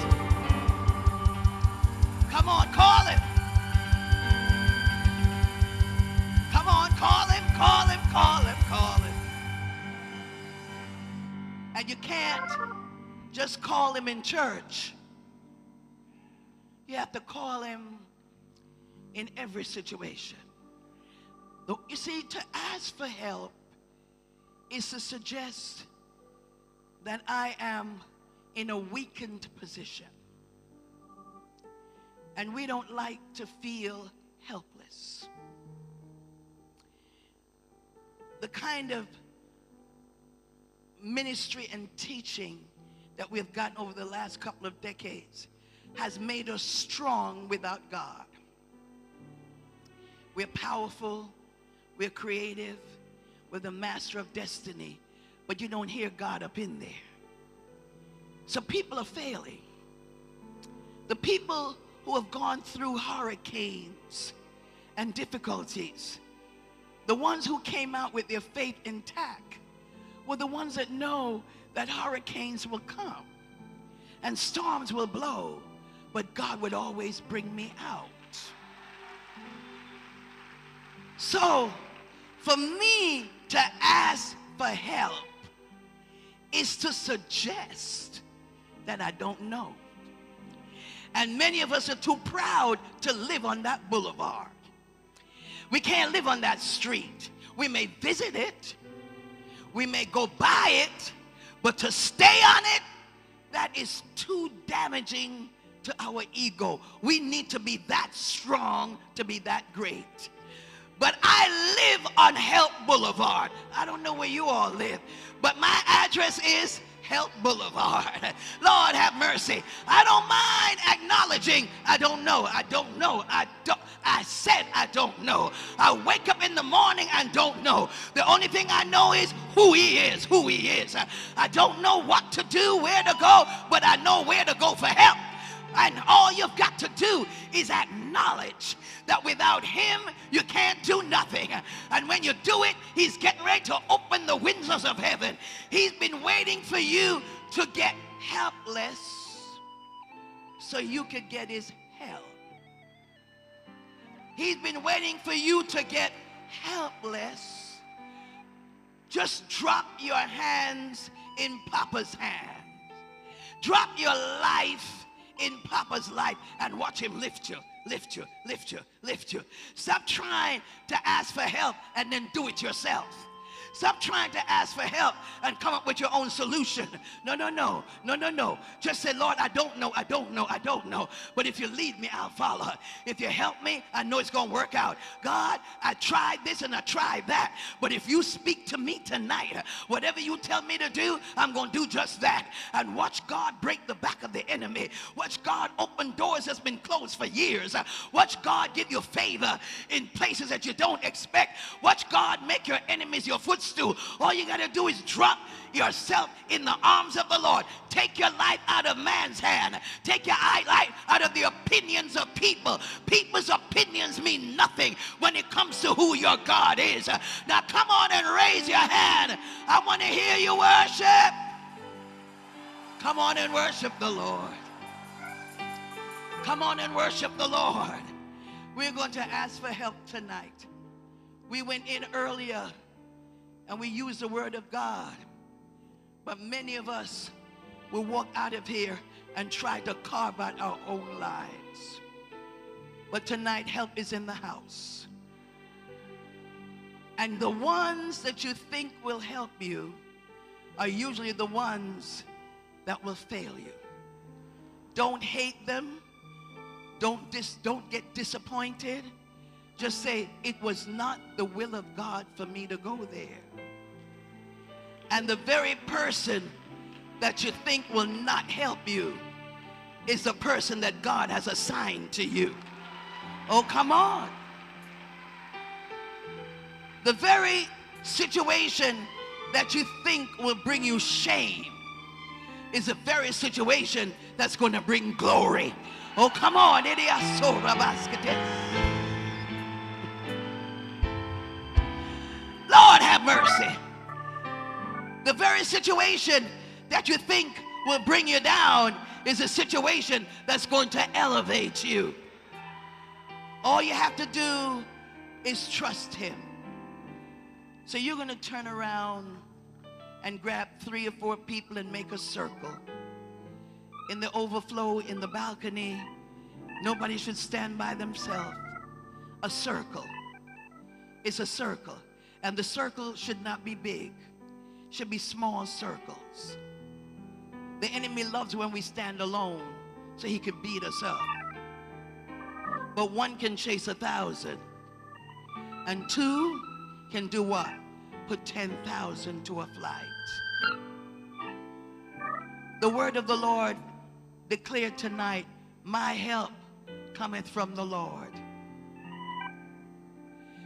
Speaker 1: Come on, call him. Come on, call him, call him, call him, call him. And you can't just call him in church. You have to call him in every situation. You see, to ask for help is to suggest that I am in a weakened position. And we don't like to feel helpless. The kind of ministry and teaching that we have gotten over the last couple of decades has made us strong without God. We're powerful, we're creative, we're the master of destiny, but you don't hear God up in there. So people are failing. The people who have gone through hurricanes and difficulties, the ones who came out with their faith intact, were the ones that know that hurricanes will come and storms will blow, but God would always bring me out. So, for me to ask for help is to suggest that I don't know. And many of us are too proud to live on that boulevard. We can't live on that street. We may visit it, we may go by it, but to stay on it, that is too damaging to our ego. We need to be that strong to be that great. But I live on Help Boulevard. I don't know where you all live, but my address is Help Boulevard. <laughs> Lord have mercy. I don't mind acknowledging I don't know. I don't know. I don't I said I don't know. I wake up in the morning and don't know. The only thing I know is who he is, who he is. I don't know what to do, where to go, but I know where to go for help. And all you've got to do is acknowledge that without him, you can't do nothing. And when you do it, he's getting ready to open the windows of heaven. He's been waiting for you to get helpless so you could get his help. He's been waiting for you to get helpless. Just drop your hands in Papa's hands. Drop your life in Papa's life and watch him lift you lift you, lift you, lift you. Stop trying to ask for help and then do it yourself. Stop trying to ask for help and come up with your own solution. No, no, no, no, no, no. Just say, Lord, I don't know, I don't know, I don't know. But if you lead me, I'll follow. If you help me, I know it's going to work out. God, I tried this and I tried that. But if you speak to me tonight, whatever you tell me to do, I'm going to do just that. And watch God break the back of the enemy. Watch God open doors that's been closed for years. Watch God give you favor in places that you don't expect. Watch God make your enemies your footstool footstool. All you got to do is drop yourself in the arms of the Lord. Take your life out of man's hand. Take your life out of the opinions of people. People's opinions mean nothing when it comes to who your God is. Now come on and raise your hand. I want to hear you worship. Come on and worship the Lord. Come on and worship the Lord. We're going to ask for help tonight. We went in earlier and we use the word of God. But many of us will walk out of here and try to carve out our own lives. But tonight, help is in the house. And the ones that you think will help you are usually the ones that will fail you. Don't hate them. Don't, dis- don't get disappointed. Just say, it was not the will of God for me to go there. And the very person that you think will not help you is the person that God has assigned to you. Oh, come on. The very situation that you think will bring you shame is the very situation that's going to bring glory. Oh, come on. Lord have mercy. The very situation that you think will bring you down is a situation that's going to elevate you. All you have to do is trust him. So you're going to turn around and grab three or four people and make a circle. In the overflow, in the balcony, nobody should stand by themselves. A circle. It's a circle. And the circle should not be big should be small circles. The enemy loves when we stand alone so he can beat us up. But one can chase a thousand. And two can do what? Put 10,000 to a flight. The word of the Lord declared tonight, my help cometh from the Lord.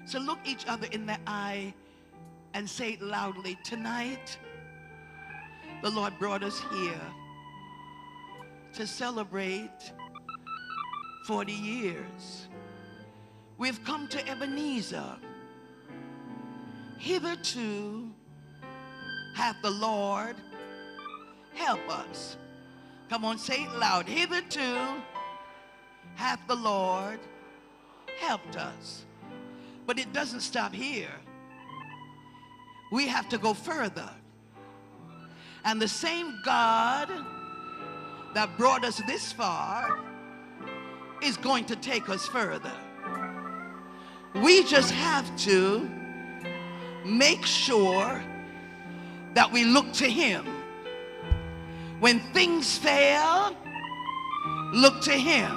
Speaker 1: So look each other in the eye and say it loudly. Tonight, the Lord brought us here to celebrate 40 years. We've come to Ebenezer. Hitherto hath the Lord help us. Come on, say it loud. Hitherto hath the Lord helped us. But it doesn't stop here. We have to go further. And the same God that brought us this far is going to take us further. We just have to make sure that we look to him. When things fail, look to him.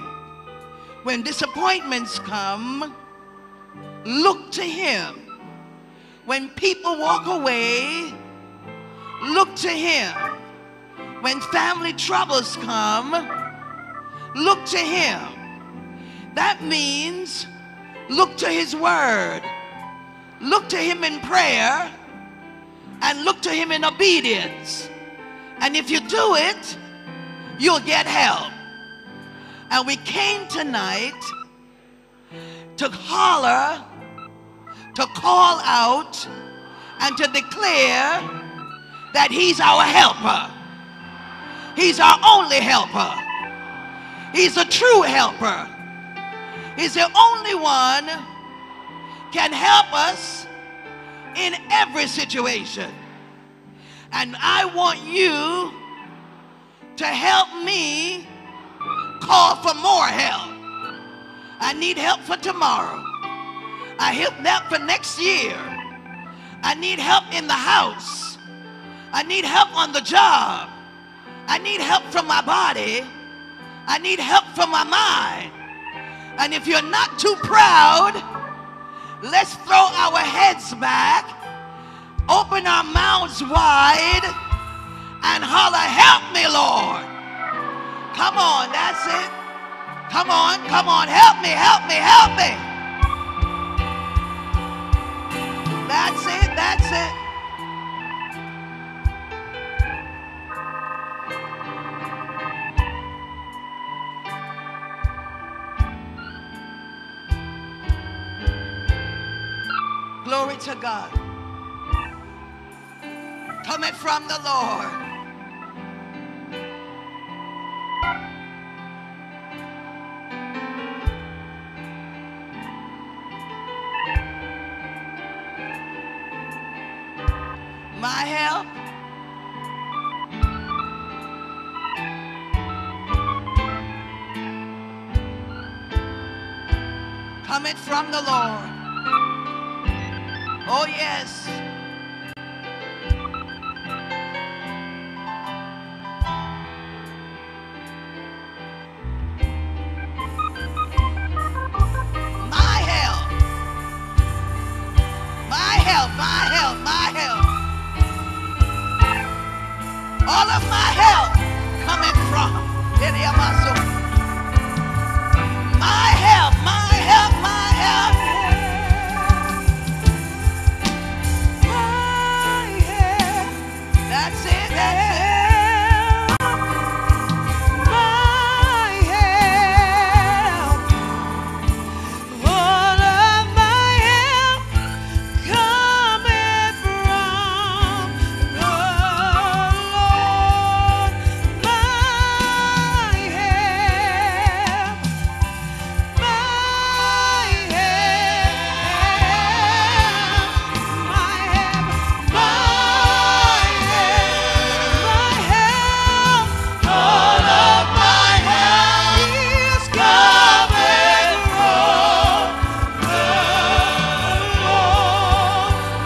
Speaker 1: When disappointments come, look to him. When people walk away, look to him. When family troubles come, look to him. That means look to his word. Look to him in prayer and look to him in obedience. And if you do it, you'll get help. And we came tonight to holler, to call out, and to declare that he's our helper. He's our only helper. He's a true helper. He's the only one can help us in every situation. And I want you to help me call for more help. I need help for tomorrow. I help help for next year. I need help in the house. I need help on the job. I need help from my body. I need help from my mind. And if you're not too proud, let's throw our heads back, open our mouths wide, and holler, Help me, Lord. Come on, that's it. Come on, come on, help me, help me, help me. That's it, that's it. Glory to God. Coming from the Lord. Help. Coming from the Lord. Oh, yes.